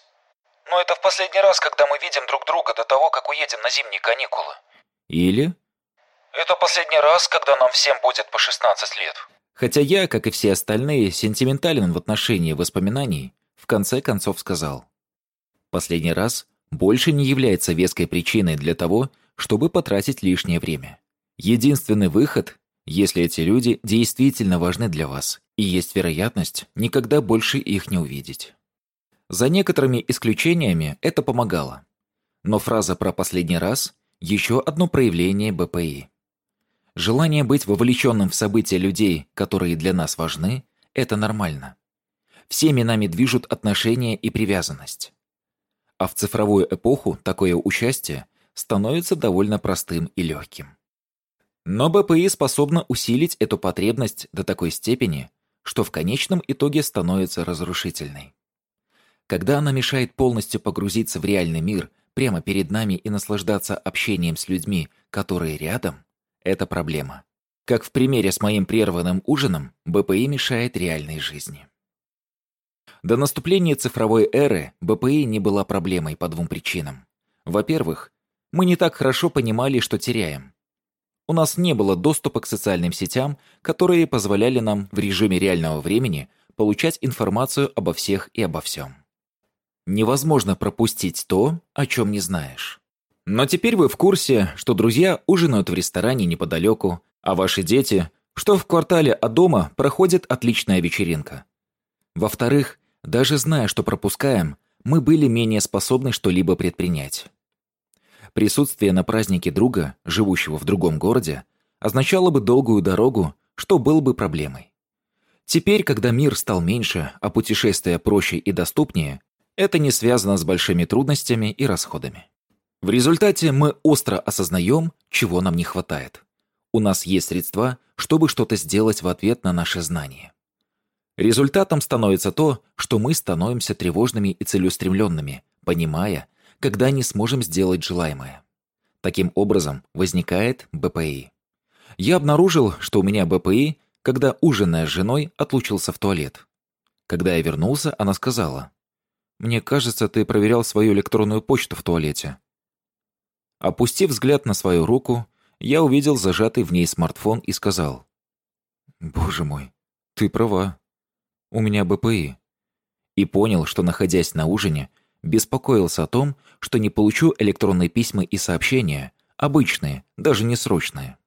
«Ну это в последний раз, когда мы видим друг друга до того, как уедем на зимние каникулы». Или «Это последний раз, когда нам всем будет по 16 лет». Хотя я, как и все остальные, сентиментален в отношении воспоминаний, в конце концов сказал. Последний раз больше не является веской причиной для того, чтобы потратить лишнее время. Единственный выход, если эти люди действительно важны для вас, и есть вероятность никогда больше их не увидеть. За некоторыми исключениями это помогало. Но фраза про «последний раз» – еще одно проявление БПИ. Желание быть вовлеченным в события людей, которые для нас важны, это нормально. Всеми нами движут отношения и привязанность. А в цифровую эпоху такое участие становится довольно простым и легким. Но БПИ способна усилить эту потребность до такой степени, что в конечном итоге становится разрушительной. Когда она мешает полностью погрузиться в реальный мир прямо перед нами и наслаждаться общением с людьми, которые рядом, это проблема. Как в примере с моим прерванным ужином, БПИ мешает реальной жизни. До наступления цифровой эры БПИ не была проблемой по двум причинам. Во-первых, мы не так хорошо понимали, что теряем. У нас не было доступа к социальным сетям, которые позволяли нам в режиме реального времени получать информацию обо всех и обо всем. Невозможно пропустить то, о чем не знаешь. Но теперь вы в курсе, что друзья ужинают в ресторане неподалеку, а ваши дети, что в квартале от дома проходит отличная вечеринка. Во-вторых, даже зная, что пропускаем, мы были менее способны что-либо предпринять. Присутствие на празднике друга, живущего в другом городе, означало бы долгую дорогу, что было бы проблемой. Теперь, когда мир стал меньше, а путешествия проще и доступнее, это не связано с большими трудностями и расходами. В результате мы остро осознаем, чего нам не хватает. У нас есть средства, чтобы что-то сделать в ответ на наши знания. Результатом становится то, что мы становимся тревожными и целеустремленными, понимая, когда не сможем сделать желаемое. Таким образом возникает БПИ. Я обнаружил, что у меня БПИ, когда, ужиная с женой, отлучился в туалет. Когда я вернулся, она сказала, «Мне кажется, ты проверял свою электронную почту в туалете». Опустив взгляд на свою руку, я увидел зажатый в ней смартфон и сказал. «Боже мой, ты права. У меня БПИ». И понял, что, находясь на ужине, беспокоился о том, что не получу электронные письма и сообщения, обычные, даже не срочные.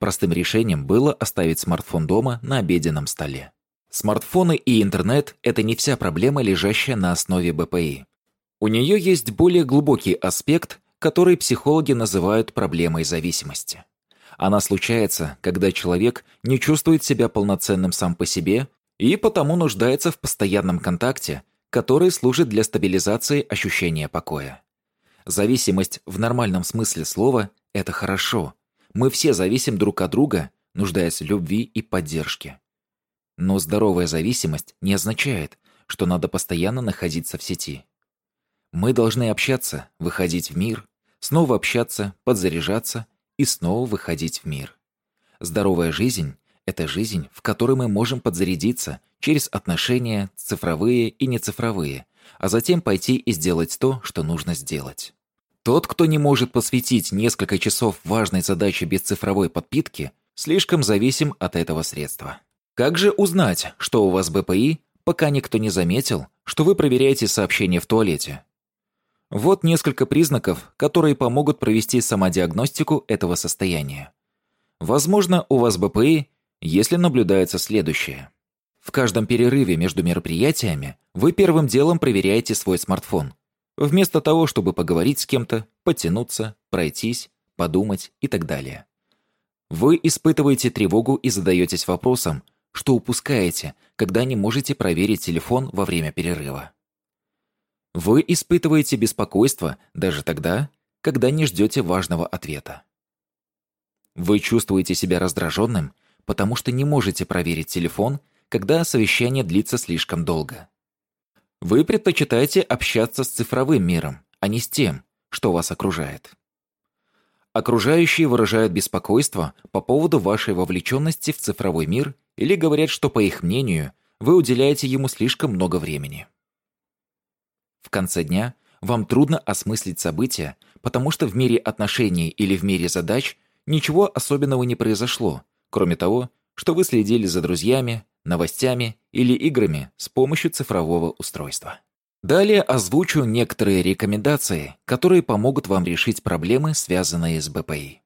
Простым решением было оставить смартфон дома на обеденном столе. Смартфоны и интернет – это не вся проблема, лежащая на основе БПИ. У нее есть более глубокий аспект, который психологи называют проблемой зависимости. Она случается, когда человек не чувствует себя полноценным сам по себе и потому нуждается в постоянном контакте, который служит для стабилизации ощущения покоя. Зависимость в нормальном смысле слова – это хорошо. Мы все зависим друг от друга, нуждаясь в любви и поддержке. Но здоровая зависимость не означает, что надо постоянно находиться в сети. Мы должны общаться, выходить в мир, снова общаться, подзаряжаться и снова выходить в мир. Здоровая жизнь – это жизнь, в которой мы можем подзарядиться через отношения, цифровые и нецифровые, а затем пойти и сделать то, что нужно сделать. Тот, кто не может посвятить несколько часов важной задаче без цифровой подпитки, слишком зависим от этого средства. Как же узнать, что у вас БПИ, пока никто не заметил, что вы проверяете сообщения в туалете? Вот несколько признаков, которые помогут провести самодиагностику этого состояния. Возможно, у вас БПИ, если наблюдается следующее. В каждом перерыве между мероприятиями вы первым делом проверяете свой смартфон – Вместо того, чтобы поговорить с кем-то, подтянуться, пройтись, подумать и так далее. Вы испытываете тревогу и задаетесь вопросом, что упускаете, когда не можете проверить телефон во время перерыва. Вы испытываете беспокойство даже тогда, когда не ждете важного ответа. Вы чувствуете себя раздраженным, потому что не можете проверить телефон, когда совещание длится слишком долго. Вы предпочитаете общаться с цифровым миром, а не с тем, что вас окружает. Окружающие выражают беспокойство по поводу вашей вовлеченности в цифровой мир или говорят, что, по их мнению, вы уделяете ему слишком много времени. В конце дня вам трудно осмыслить события, потому что в мире отношений или в мире задач ничего особенного не произошло, кроме того, что вы следили за друзьями, новостями или играми с помощью цифрового устройства. Далее озвучу некоторые рекомендации, которые помогут вам решить проблемы, связанные с БПИ.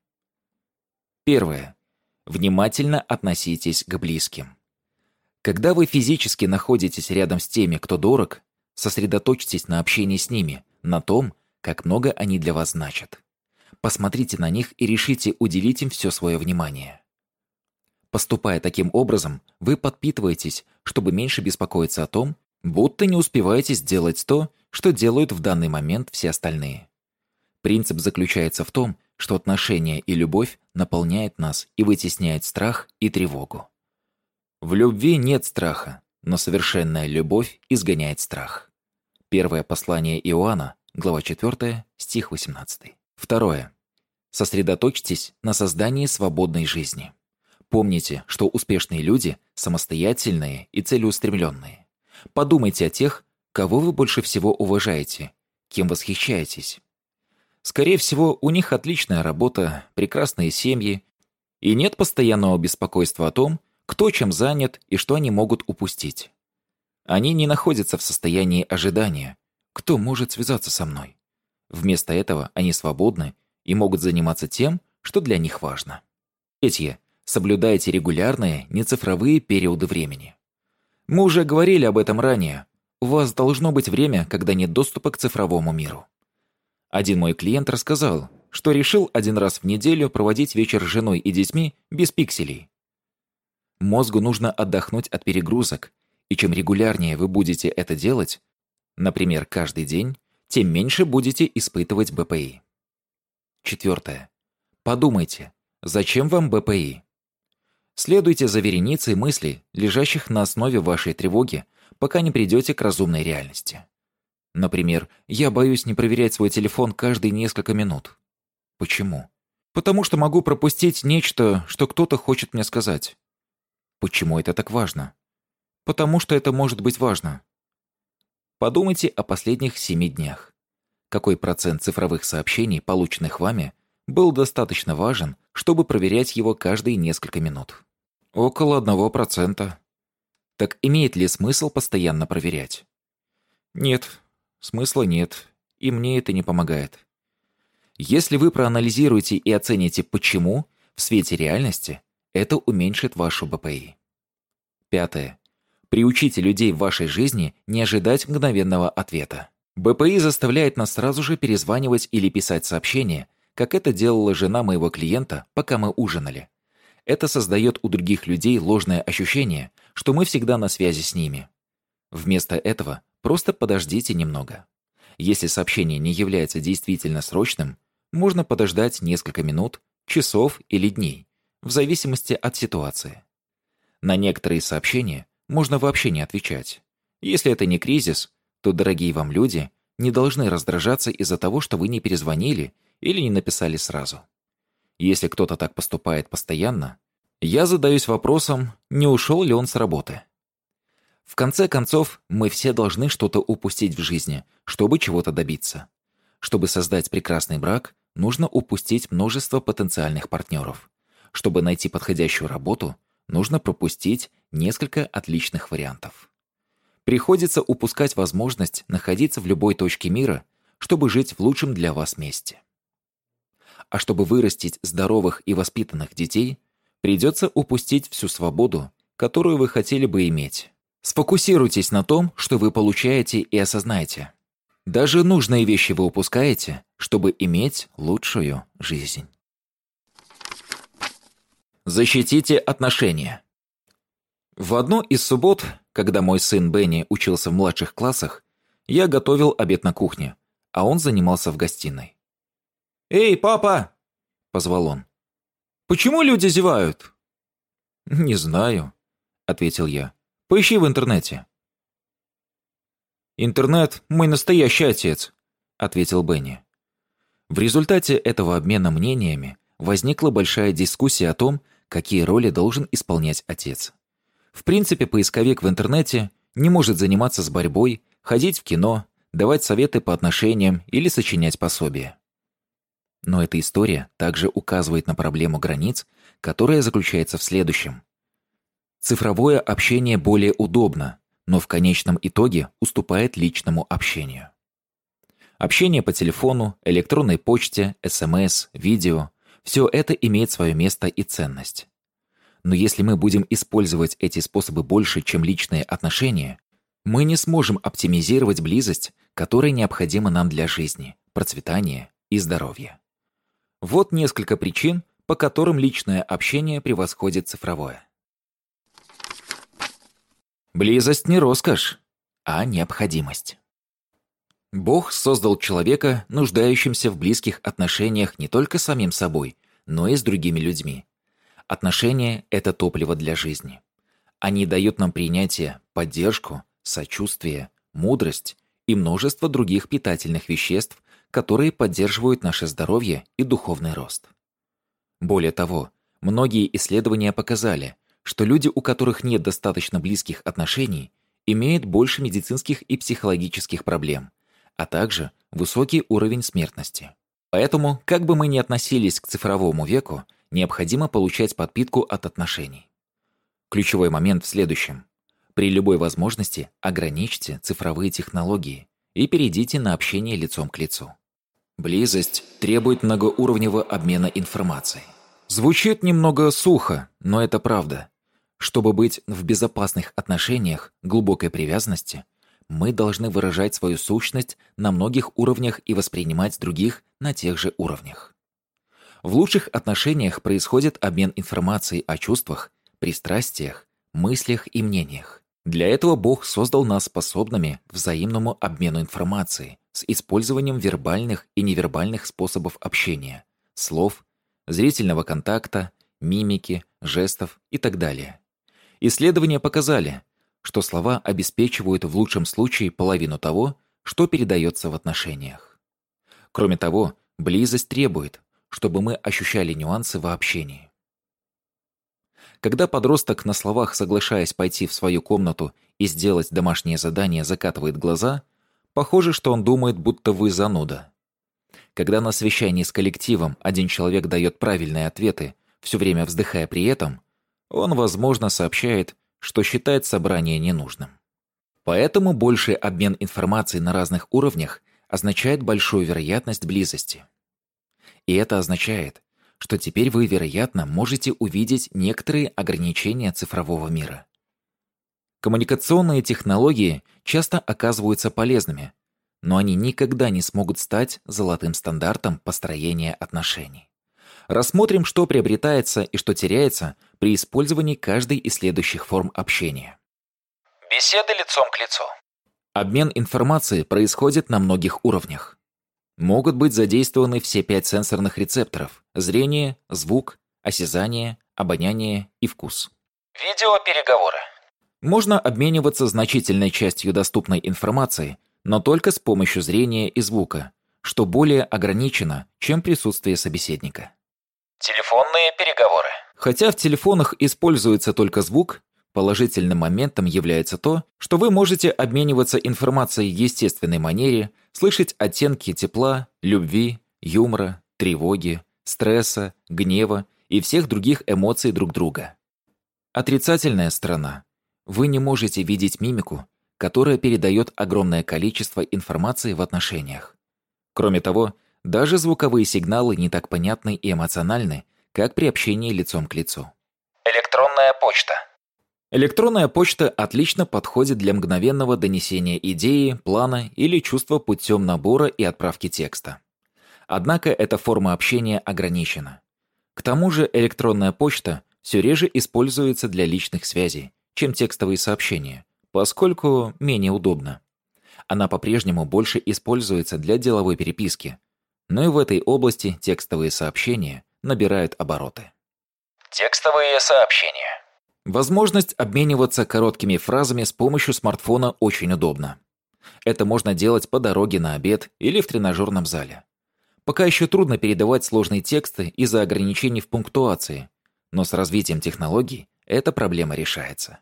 Первое. Внимательно относитесь к близким. Когда вы физически находитесь рядом с теми, кто дорог, сосредоточьтесь на общении с ними, на том, как много они для вас значат. Посмотрите на них и решите уделить им все свое внимание. Поступая таким образом, вы подпитываетесь, чтобы меньше беспокоиться о том, будто не успеваете сделать то, что делают в данный момент все остальные. Принцип заключается в том, что отношения и любовь наполняют нас и вытесняют страх и тревогу. В любви нет страха, но совершенная любовь изгоняет страх. Первое послание Иоанна, глава 4, стих 18. Второе. Сосредоточьтесь на создании свободной жизни. Помните, что успешные люди самостоятельные и целеустремленные. Подумайте о тех, кого вы больше всего уважаете, кем восхищаетесь. Скорее всего, у них отличная работа, прекрасные семьи, и нет постоянного беспокойства о том, кто чем занят и что они могут упустить. Они не находятся в состоянии ожидания. Кто может связаться со мной? Вместо этого они свободны и могут заниматься тем, что для них важно. Третье. Соблюдайте регулярные, нецифровые периоды времени. Мы уже говорили об этом ранее. У вас должно быть время, когда нет доступа к цифровому миру. Один мой клиент рассказал, что решил один раз в неделю проводить вечер с женой и детьми без пикселей. Мозгу нужно отдохнуть от перегрузок, и чем регулярнее вы будете это делать, например, каждый день, тем меньше будете испытывать БПИ. Четвертое. Подумайте, зачем вам БПИ? Следуйте за вереницей мыслей, лежащих на основе вашей тревоги, пока не придете к разумной реальности. Например, я боюсь не проверять свой телефон каждые несколько минут. Почему? Потому что могу пропустить нечто, что кто-то хочет мне сказать. Почему это так важно? Потому что это может быть важно. Подумайте о последних семи днях. Какой процент цифровых сообщений, полученных вами, был достаточно важен, чтобы проверять его каждые несколько минут? Около одного процента. Так имеет ли смысл постоянно проверять? Нет, смысла нет, и мне это не помогает. Если вы проанализируете и оцените почему в свете реальности, это уменьшит вашу БПИ. Пятое. Приучите людей в вашей жизни не ожидать мгновенного ответа. БПИ заставляет нас сразу же перезванивать или писать сообщения, как это делала жена моего клиента, пока мы ужинали. Это создает у других людей ложное ощущение, что мы всегда на связи с ними. Вместо этого просто подождите немного. Если сообщение не является действительно срочным, можно подождать несколько минут, часов или дней, в зависимости от ситуации. На некоторые сообщения можно вообще не отвечать. Если это не кризис, то, дорогие вам люди, не должны раздражаться из-за того, что вы не перезвонили или не написали сразу. Если кто-то так поступает постоянно, я задаюсь вопросом, не ушел ли он с работы. В конце концов, мы все должны что-то упустить в жизни, чтобы чего-то добиться. Чтобы создать прекрасный брак, нужно упустить множество потенциальных партнеров. Чтобы найти подходящую работу, нужно пропустить несколько отличных вариантов. Приходится упускать возможность находиться в любой точке мира, чтобы жить в лучшем для вас месте. А чтобы вырастить здоровых и воспитанных детей, придется упустить всю свободу, которую вы хотели бы иметь. Сфокусируйтесь на том, что вы получаете и осознаете. Даже нужные вещи вы упускаете, чтобы иметь лучшую жизнь. Защитите отношения. В одну из суббот, когда мой сын Бенни учился в младших классах, я готовил обед на кухне, а он занимался в гостиной. «Эй, папа!» – позвал он. «Почему люди зевают?» «Не знаю», – ответил я. «Поищи в интернете». «Интернет – мой настоящий отец», – ответил Бенни. В результате этого обмена мнениями возникла большая дискуссия о том, какие роли должен исполнять отец. В принципе, поисковик в интернете не может заниматься с борьбой, ходить в кино, давать советы по отношениям или сочинять пособия. Но эта история также указывает на проблему границ, которая заключается в следующем. Цифровое общение более удобно, но в конечном итоге уступает личному общению. Общение по телефону, электронной почте, СМС, видео – все это имеет свое место и ценность. Но если мы будем использовать эти способы больше, чем личные отношения, мы не сможем оптимизировать близость, которая необходима нам для жизни, процветания и здоровья. Вот несколько причин, по которым личное общение превосходит цифровое. Близость не роскошь, а необходимость. Бог создал человека, нуждающимся в близких отношениях не только с самим собой, но и с другими людьми. Отношения – это топливо для жизни. Они дают нам принятие, поддержку, сочувствие, мудрость и множество других питательных веществ, которые поддерживают наше здоровье и духовный рост. Более того, многие исследования показали, что люди, у которых нет достаточно близких отношений, имеют больше медицинских и психологических проблем, а также высокий уровень смертности. Поэтому, как бы мы ни относились к цифровому веку, необходимо получать подпитку от отношений. Ключевой момент в следующем. При любой возможности ограничьте цифровые технологии и перейдите на общение лицом к лицу. Близость требует многоуровневого обмена информацией. Звучит немного сухо, но это правда. Чтобы быть в безопасных отношениях, глубокой привязанности, мы должны выражать свою сущность на многих уровнях и воспринимать других на тех же уровнях. В лучших отношениях происходит обмен информацией о чувствах, пристрастиях, мыслях и мнениях. Для этого Бог создал нас способными к взаимному обмену информацией с использованием вербальных и невербальных способов общения, слов, зрительного контакта, мимики, жестов и так далее. Исследования показали, что слова обеспечивают в лучшем случае половину того, что передается в отношениях. Кроме того, близость требует, чтобы мы ощущали нюансы в общении. Когда подросток на словах, соглашаясь пойти в свою комнату и сделать домашнее задание, закатывает глаза, похоже, что он думает, будто вы зануда. Когда на совещании с коллективом один человек дает правильные ответы, все время вздыхая при этом, он, возможно, сообщает, что считает собрание ненужным. Поэтому больший обмен информацией на разных уровнях означает большую вероятность близости. И это означает, что теперь вы, вероятно, можете увидеть некоторые ограничения цифрового мира. Коммуникационные технологии часто оказываются полезными, но они никогда не смогут стать золотым стандартом построения отношений. Рассмотрим, что приобретается и что теряется при использовании каждой из следующих форм общения. Беседы лицом к лицу. Обмен информацией происходит на многих уровнях. Могут быть задействованы все пять сенсорных рецепторов – зрение, звук, осязание, обоняние и вкус. Видеопереговоры. Можно обмениваться значительной частью доступной информации, но только с помощью зрения и звука, что более ограничено, чем присутствие собеседника. Телефонные переговоры. Хотя в телефонах используется только звук, положительным моментом является то, что вы можете обмениваться информацией в естественной манере, слышать оттенки тепла, любви, юмора, тревоги, стресса, гнева и всех других эмоций друг друга. Отрицательная сторона. Вы не можете видеть мимику, которая передает огромное количество информации в отношениях. Кроме того, даже звуковые сигналы не так понятны и эмоциональны, как при общении лицом к лицу. Электронная почта. Электронная почта отлично подходит для мгновенного донесения идеи, плана или чувства путем набора и отправки текста. Однако эта форма общения ограничена. К тому же электронная почта все реже используется для личных связей, чем текстовые сообщения, поскольку менее удобно. Она по-прежнему больше используется для деловой переписки, но и в этой области текстовые сообщения набирают обороты. Текстовые сообщения. Возможность обмениваться короткими фразами с помощью смартфона очень удобна. Это можно делать по дороге на обед или в тренажерном зале. Пока еще трудно передавать сложные тексты из-за ограничений в пунктуации, но с развитием технологий эта проблема решается.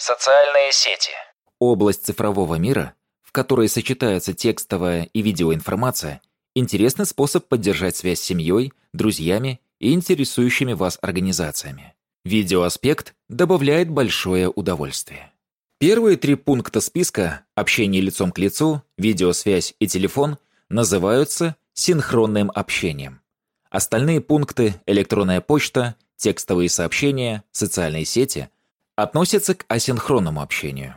Социальные сети. Область цифрового мира, в которой сочетаются текстовая и видеоинформация, интересный способ поддержать связь с семьей, друзьями и интересующими вас организациями. Видеоаспект добавляет большое удовольствие. Первые три пункта списка – общение лицом к лицу, видеосвязь и телефон – называются синхронным общением. Остальные пункты – электронная почта, текстовые сообщения, социальные сети – относятся к асинхронному общению.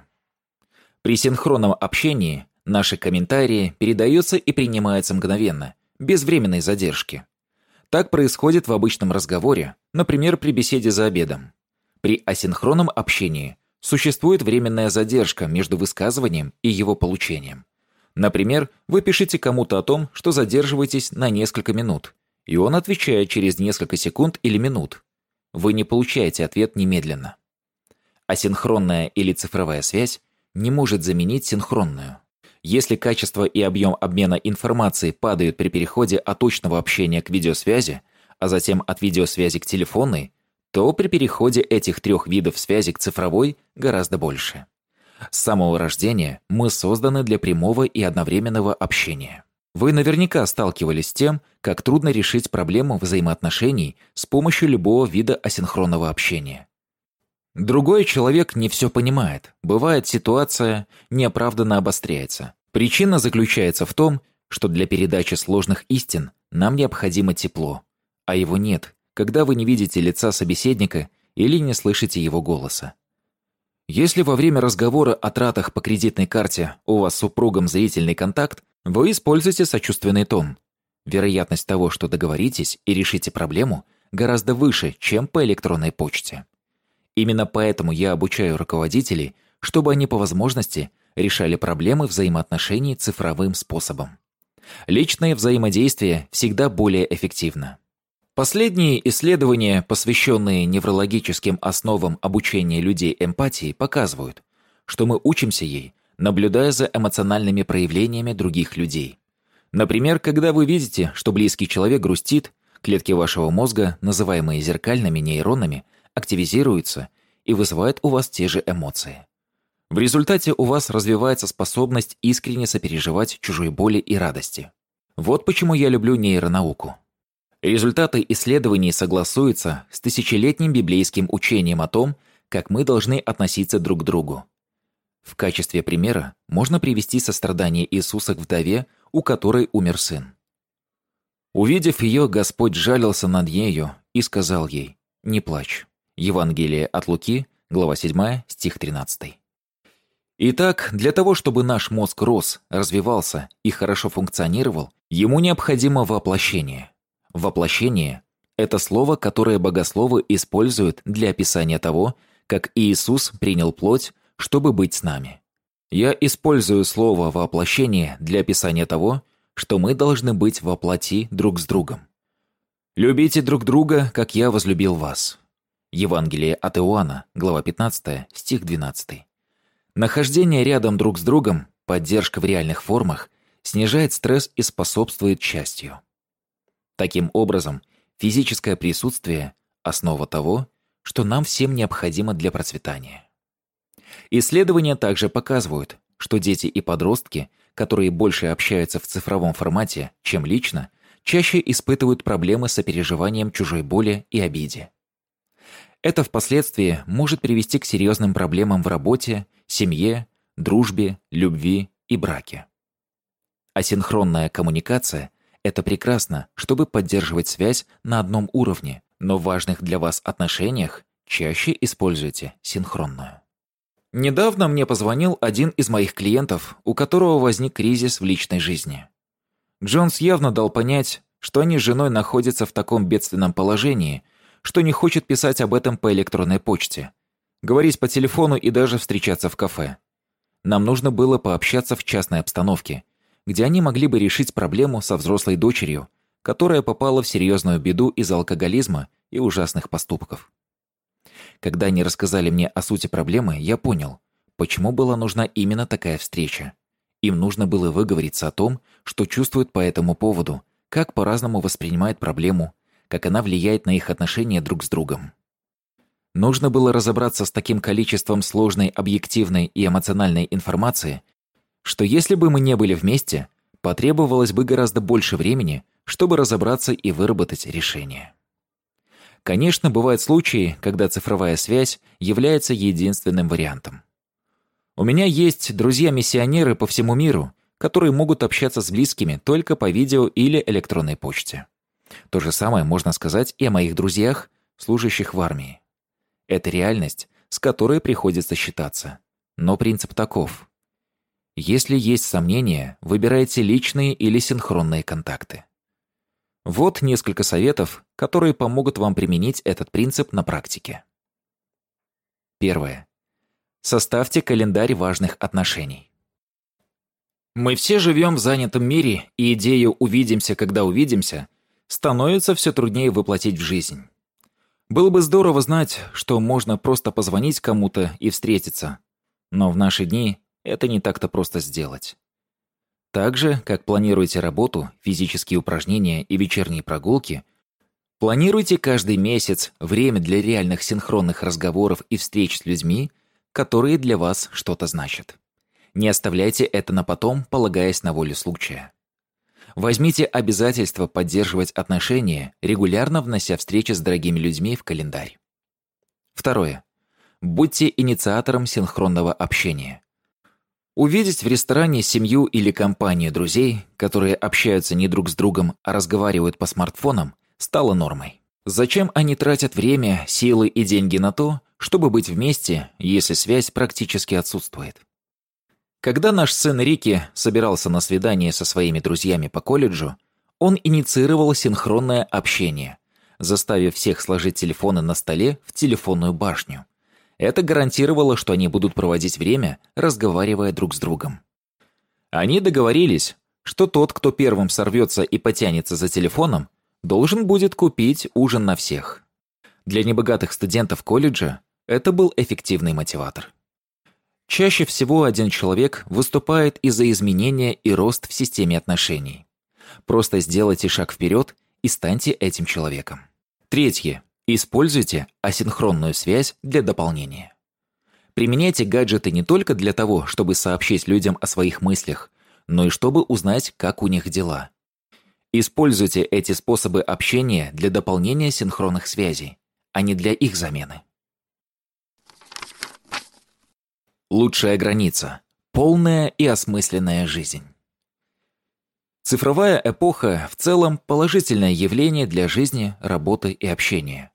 При синхронном общении наши комментарии передаются и принимаются мгновенно, без временной задержки. Так происходит в обычном разговоре, например, при беседе за обедом. При асинхронном общении существует временная задержка между высказыванием и его получением. Например, вы пишете кому-то о том, что задерживаетесь на несколько минут, и он отвечает через несколько секунд или минут. Вы не получаете ответ немедленно. Асинхронная или цифровая связь не может заменить синхронную. Если качество и объем обмена информацией падают при переходе от точного общения к видеосвязи, а затем от видеосвязи к телефонной, то при переходе этих трех видов связи к цифровой гораздо больше. С самого рождения мы созданы для прямого и одновременного общения. Вы наверняка сталкивались с тем, как трудно решить проблему взаимоотношений с помощью любого вида асинхронного общения. Другой человек не все понимает. Бывает, ситуация неоправданно обостряется. Причина заключается в том, что для передачи сложных истин нам необходимо тепло, а его нет, когда вы не видите лица собеседника или не слышите его голоса. Если во время разговора о тратах по кредитной карте у вас с супругом зрительный контакт, вы используете сочувственный тон. Вероятность того, что договоритесь и решите проблему, гораздо выше, чем по электронной почте. Именно поэтому я обучаю руководителей, чтобы они по возможности решали проблемы взаимоотношений цифровым способом. Личное взаимодействие всегда более эффективно. Последние исследования, посвященные неврологическим основам обучения людей эмпатии, показывают, что мы учимся ей, наблюдая за эмоциональными проявлениями других людей. Например, когда вы видите, что близкий человек грустит, клетки вашего мозга, называемые зеркальными нейронами, активизируются и вызывают у вас те же эмоции. В результате у вас развивается способность искренне сопереживать чужой боли и радости. Вот почему я люблю нейронауку. Результаты исследований согласуются с тысячелетним библейским учением о том, как мы должны относиться друг к другу. В качестве примера можно привести сострадание Иисуса к вдове, у которой умер сын. Увидев ее, Господь жалился над нею и сказал ей «Не плачь». Евангелие от Луки, глава 7, стих 13. Итак, для того, чтобы наш мозг рос, развивался и хорошо функционировал, ему необходимо воплощение. Воплощение – это слово, которое богословы используют для описания того, как Иисус принял плоть, чтобы быть с нами. Я использую слово «воплощение» для описания того, что мы должны быть во плоти друг с другом. «Любите друг друга, как я возлюбил вас». Евангелие от Иоанна, глава 15, стих 12. Нахождение рядом друг с другом, поддержка в реальных формах, снижает стресс и способствует счастью. Таким образом, физическое присутствие – основа того, что нам всем необходимо для процветания. Исследования также показывают, что дети и подростки, которые больше общаются в цифровом формате, чем лично, чаще испытывают проблемы с сопереживанием чужой боли и обиде. Это впоследствии может привести к серьезным проблемам в работе, семье, дружбе, любви и браке. Асинхронная коммуникация – это прекрасно, чтобы поддерживать связь на одном уровне, но в важных для вас отношениях чаще используйте синхронную. Недавно мне позвонил один из моих клиентов, у которого возник кризис в личной жизни. Джонс явно дал понять, что они с женой находятся в таком бедственном положении, что не хочет писать об этом по электронной почте, говорить по телефону и даже встречаться в кафе. Нам нужно было пообщаться в частной обстановке, где они могли бы решить проблему со взрослой дочерью, которая попала в серьезную беду из-за алкоголизма и ужасных поступков. Когда они рассказали мне о сути проблемы, я понял, почему была нужна именно такая встреча. Им нужно было выговориться о том, что чувствуют по этому поводу, как по-разному воспринимают проблему, как она влияет на их отношения друг с другом. Нужно было разобраться с таким количеством сложной объективной и эмоциональной информации, что если бы мы не были вместе, потребовалось бы гораздо больше времени, чтобы разобраться и выработать решение. Конечно, бывают случаи, когда цифровая связь является единственным вариантом. У меня есть друзья-миссионеры по всему миру, которые могут общаться с близкими только по видео или электронной почте. То же самое можно сказать и о моих друзьях, служащих в армии. Это реальность, с которой приходится считаться. Но принцип таков. Если есть сомнения, выбирайте личные или синхронные контакты. Вот несколько советов, которые помогут вам применить этот принцип на практике. Первое. Составьте календарь важных отношений. Мы все живем в занятом мире, и идею «увидимся, когда увидимся» становится все труднее воплотить в жизнь. Было бы здорово знать, что можно просто позвонить кому-то и встретиться, но в наши дни это не так-то просто сделать. Так же, как планируете работу, физические упражнения и вечерние прогулки, планируйте каждый месяц время для реальных синхронных разговоров и встреч с людьми, которые для вас что-то значат. Не оставляйте это на потом, полагаясь на волю случая. Возьмите обязательство поддерживать отношения, регулярно внося встречи с дорогими людьми в календарь. Второе. Будьте инициатором синхронного общения. Увидеть в ресторане семью или компанию друзей, которые общаются не друг с другом, а разговаривают по смартфонам, стало нормой. Зачем они тратят время, силы и деньги на то, чтобы быть вместе, если связь практически отсутствует? Когда наш сын Рики собирался на свидание со своими друзьями по колледжу, он инициировал синхронное общение, заставив всех сложить телефоны на столе в телефонную башню. Это гарантировало, что они будут проводить время, разговаривая друг с другом. Они договорились, что тот, кто первым сорвется и потянется за телефоном, должен будет купить ужин на всех. Для небогатых студентов колледжа это был эффективный мотиватор. Чаще всего один человек выступает из-за изменения и рост в системе отношений. Просто сделайте шаг вперед и станьте этим человеком. Третье. Используйте асинхронную связь для дополнения. Применяйте гаджеты не только для того, чтобы сообщить людям о своих мыслях, но и чтобы узнать, как у них дела. Используйте эти способы общения для дополнения синхронных связей, а не для их замены. Лучшая граница. Полная и осмысленная жизнь. Цифровая эпоха в целом положительное явление для жизни, работы и общения.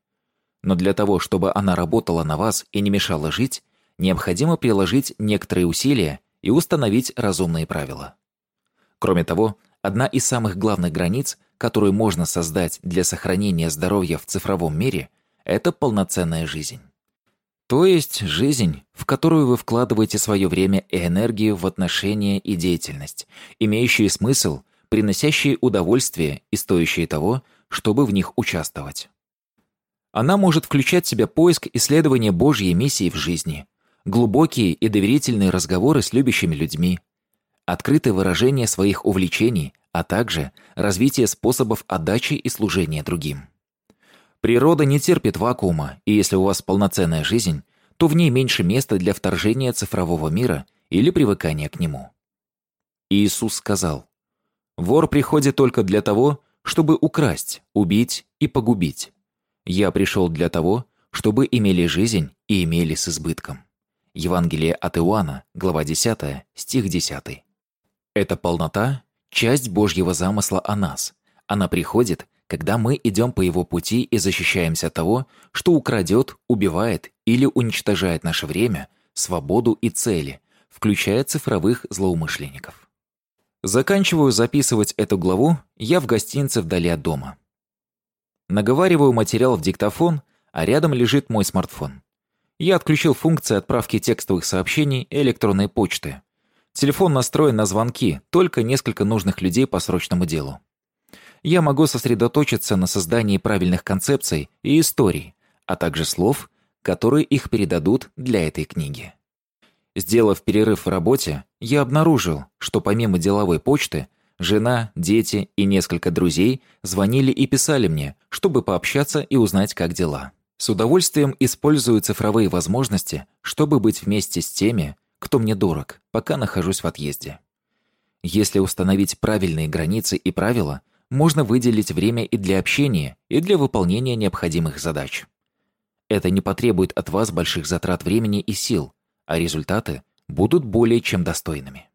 Но для того, чтобы она работала на вас и не мешала жить, необходимо приложить некоторые усилия и установить разумные правила. Кроме того, одна из самых главных границ, которую можно создать для сохранения здоровья в цифровом мире, это полноценная жизнь. То есть жизнь, которую вы вкладываете свое время и энергию в отношения и деятельность, имеющие смысл, приносящие удовольствие и стоящие того, чтобы в них участвовать. Она может включать в себя поиск исследования Божьей миссии в жизни, глубокие и доверительные разговоры с любящими людьми, открытое выражение своих увлечений, а также развитие способов отдачи и служения другим. Природа не терпит вакуума, и если у вас полноценная жизнь, то в ней меньше места для вторжения цифрового мира или привыкания к нему. Иисус сказал, «Вор приходит только для того, чтобы украсть, убить и погубить. Я пришел для того, чтобы имели жизнь и имели с избытком». Евангелие от Иоанна, глава 10, стих 10. Эта полнота – часть Божьего замысла о нас. Она приходит, когда мы идем по его пути и защищаемся от того, что украдет, убивает или уничтожает наше время, свободу и цели, включая цифровых злоумышленников. Заканчиваю записывать эту главу я в гостинице вдали от дома. Наговариваю материал в диктофон, а рядом лежит мой смартфон. Я отключил функции отправки текстовых сообщений и электронной почты. Телефон настроен на звонки, только несколько нужных людей по срочному делу я могу сосредоточиться на создании правильных концепций и историй, а также слов, которые их передадут для этой книги. Сделав перерыв в работе, я обнаружил, что помимо деловой почты, жена, дети и несколько друзей звонили и писали мне, чтобы пообщаться и узнать, как дела. С удовольствием использую цифровые возможности, чтобы быть вместе с теми, кто мне дорог, пока нахожусь в отъезде. Если установить правильные границы и правила – можно выделить время и для общения, и для выполнения необходимых задач. Это не потребует от вас больших затрат времени и сил, а результаты будут более чем достойными.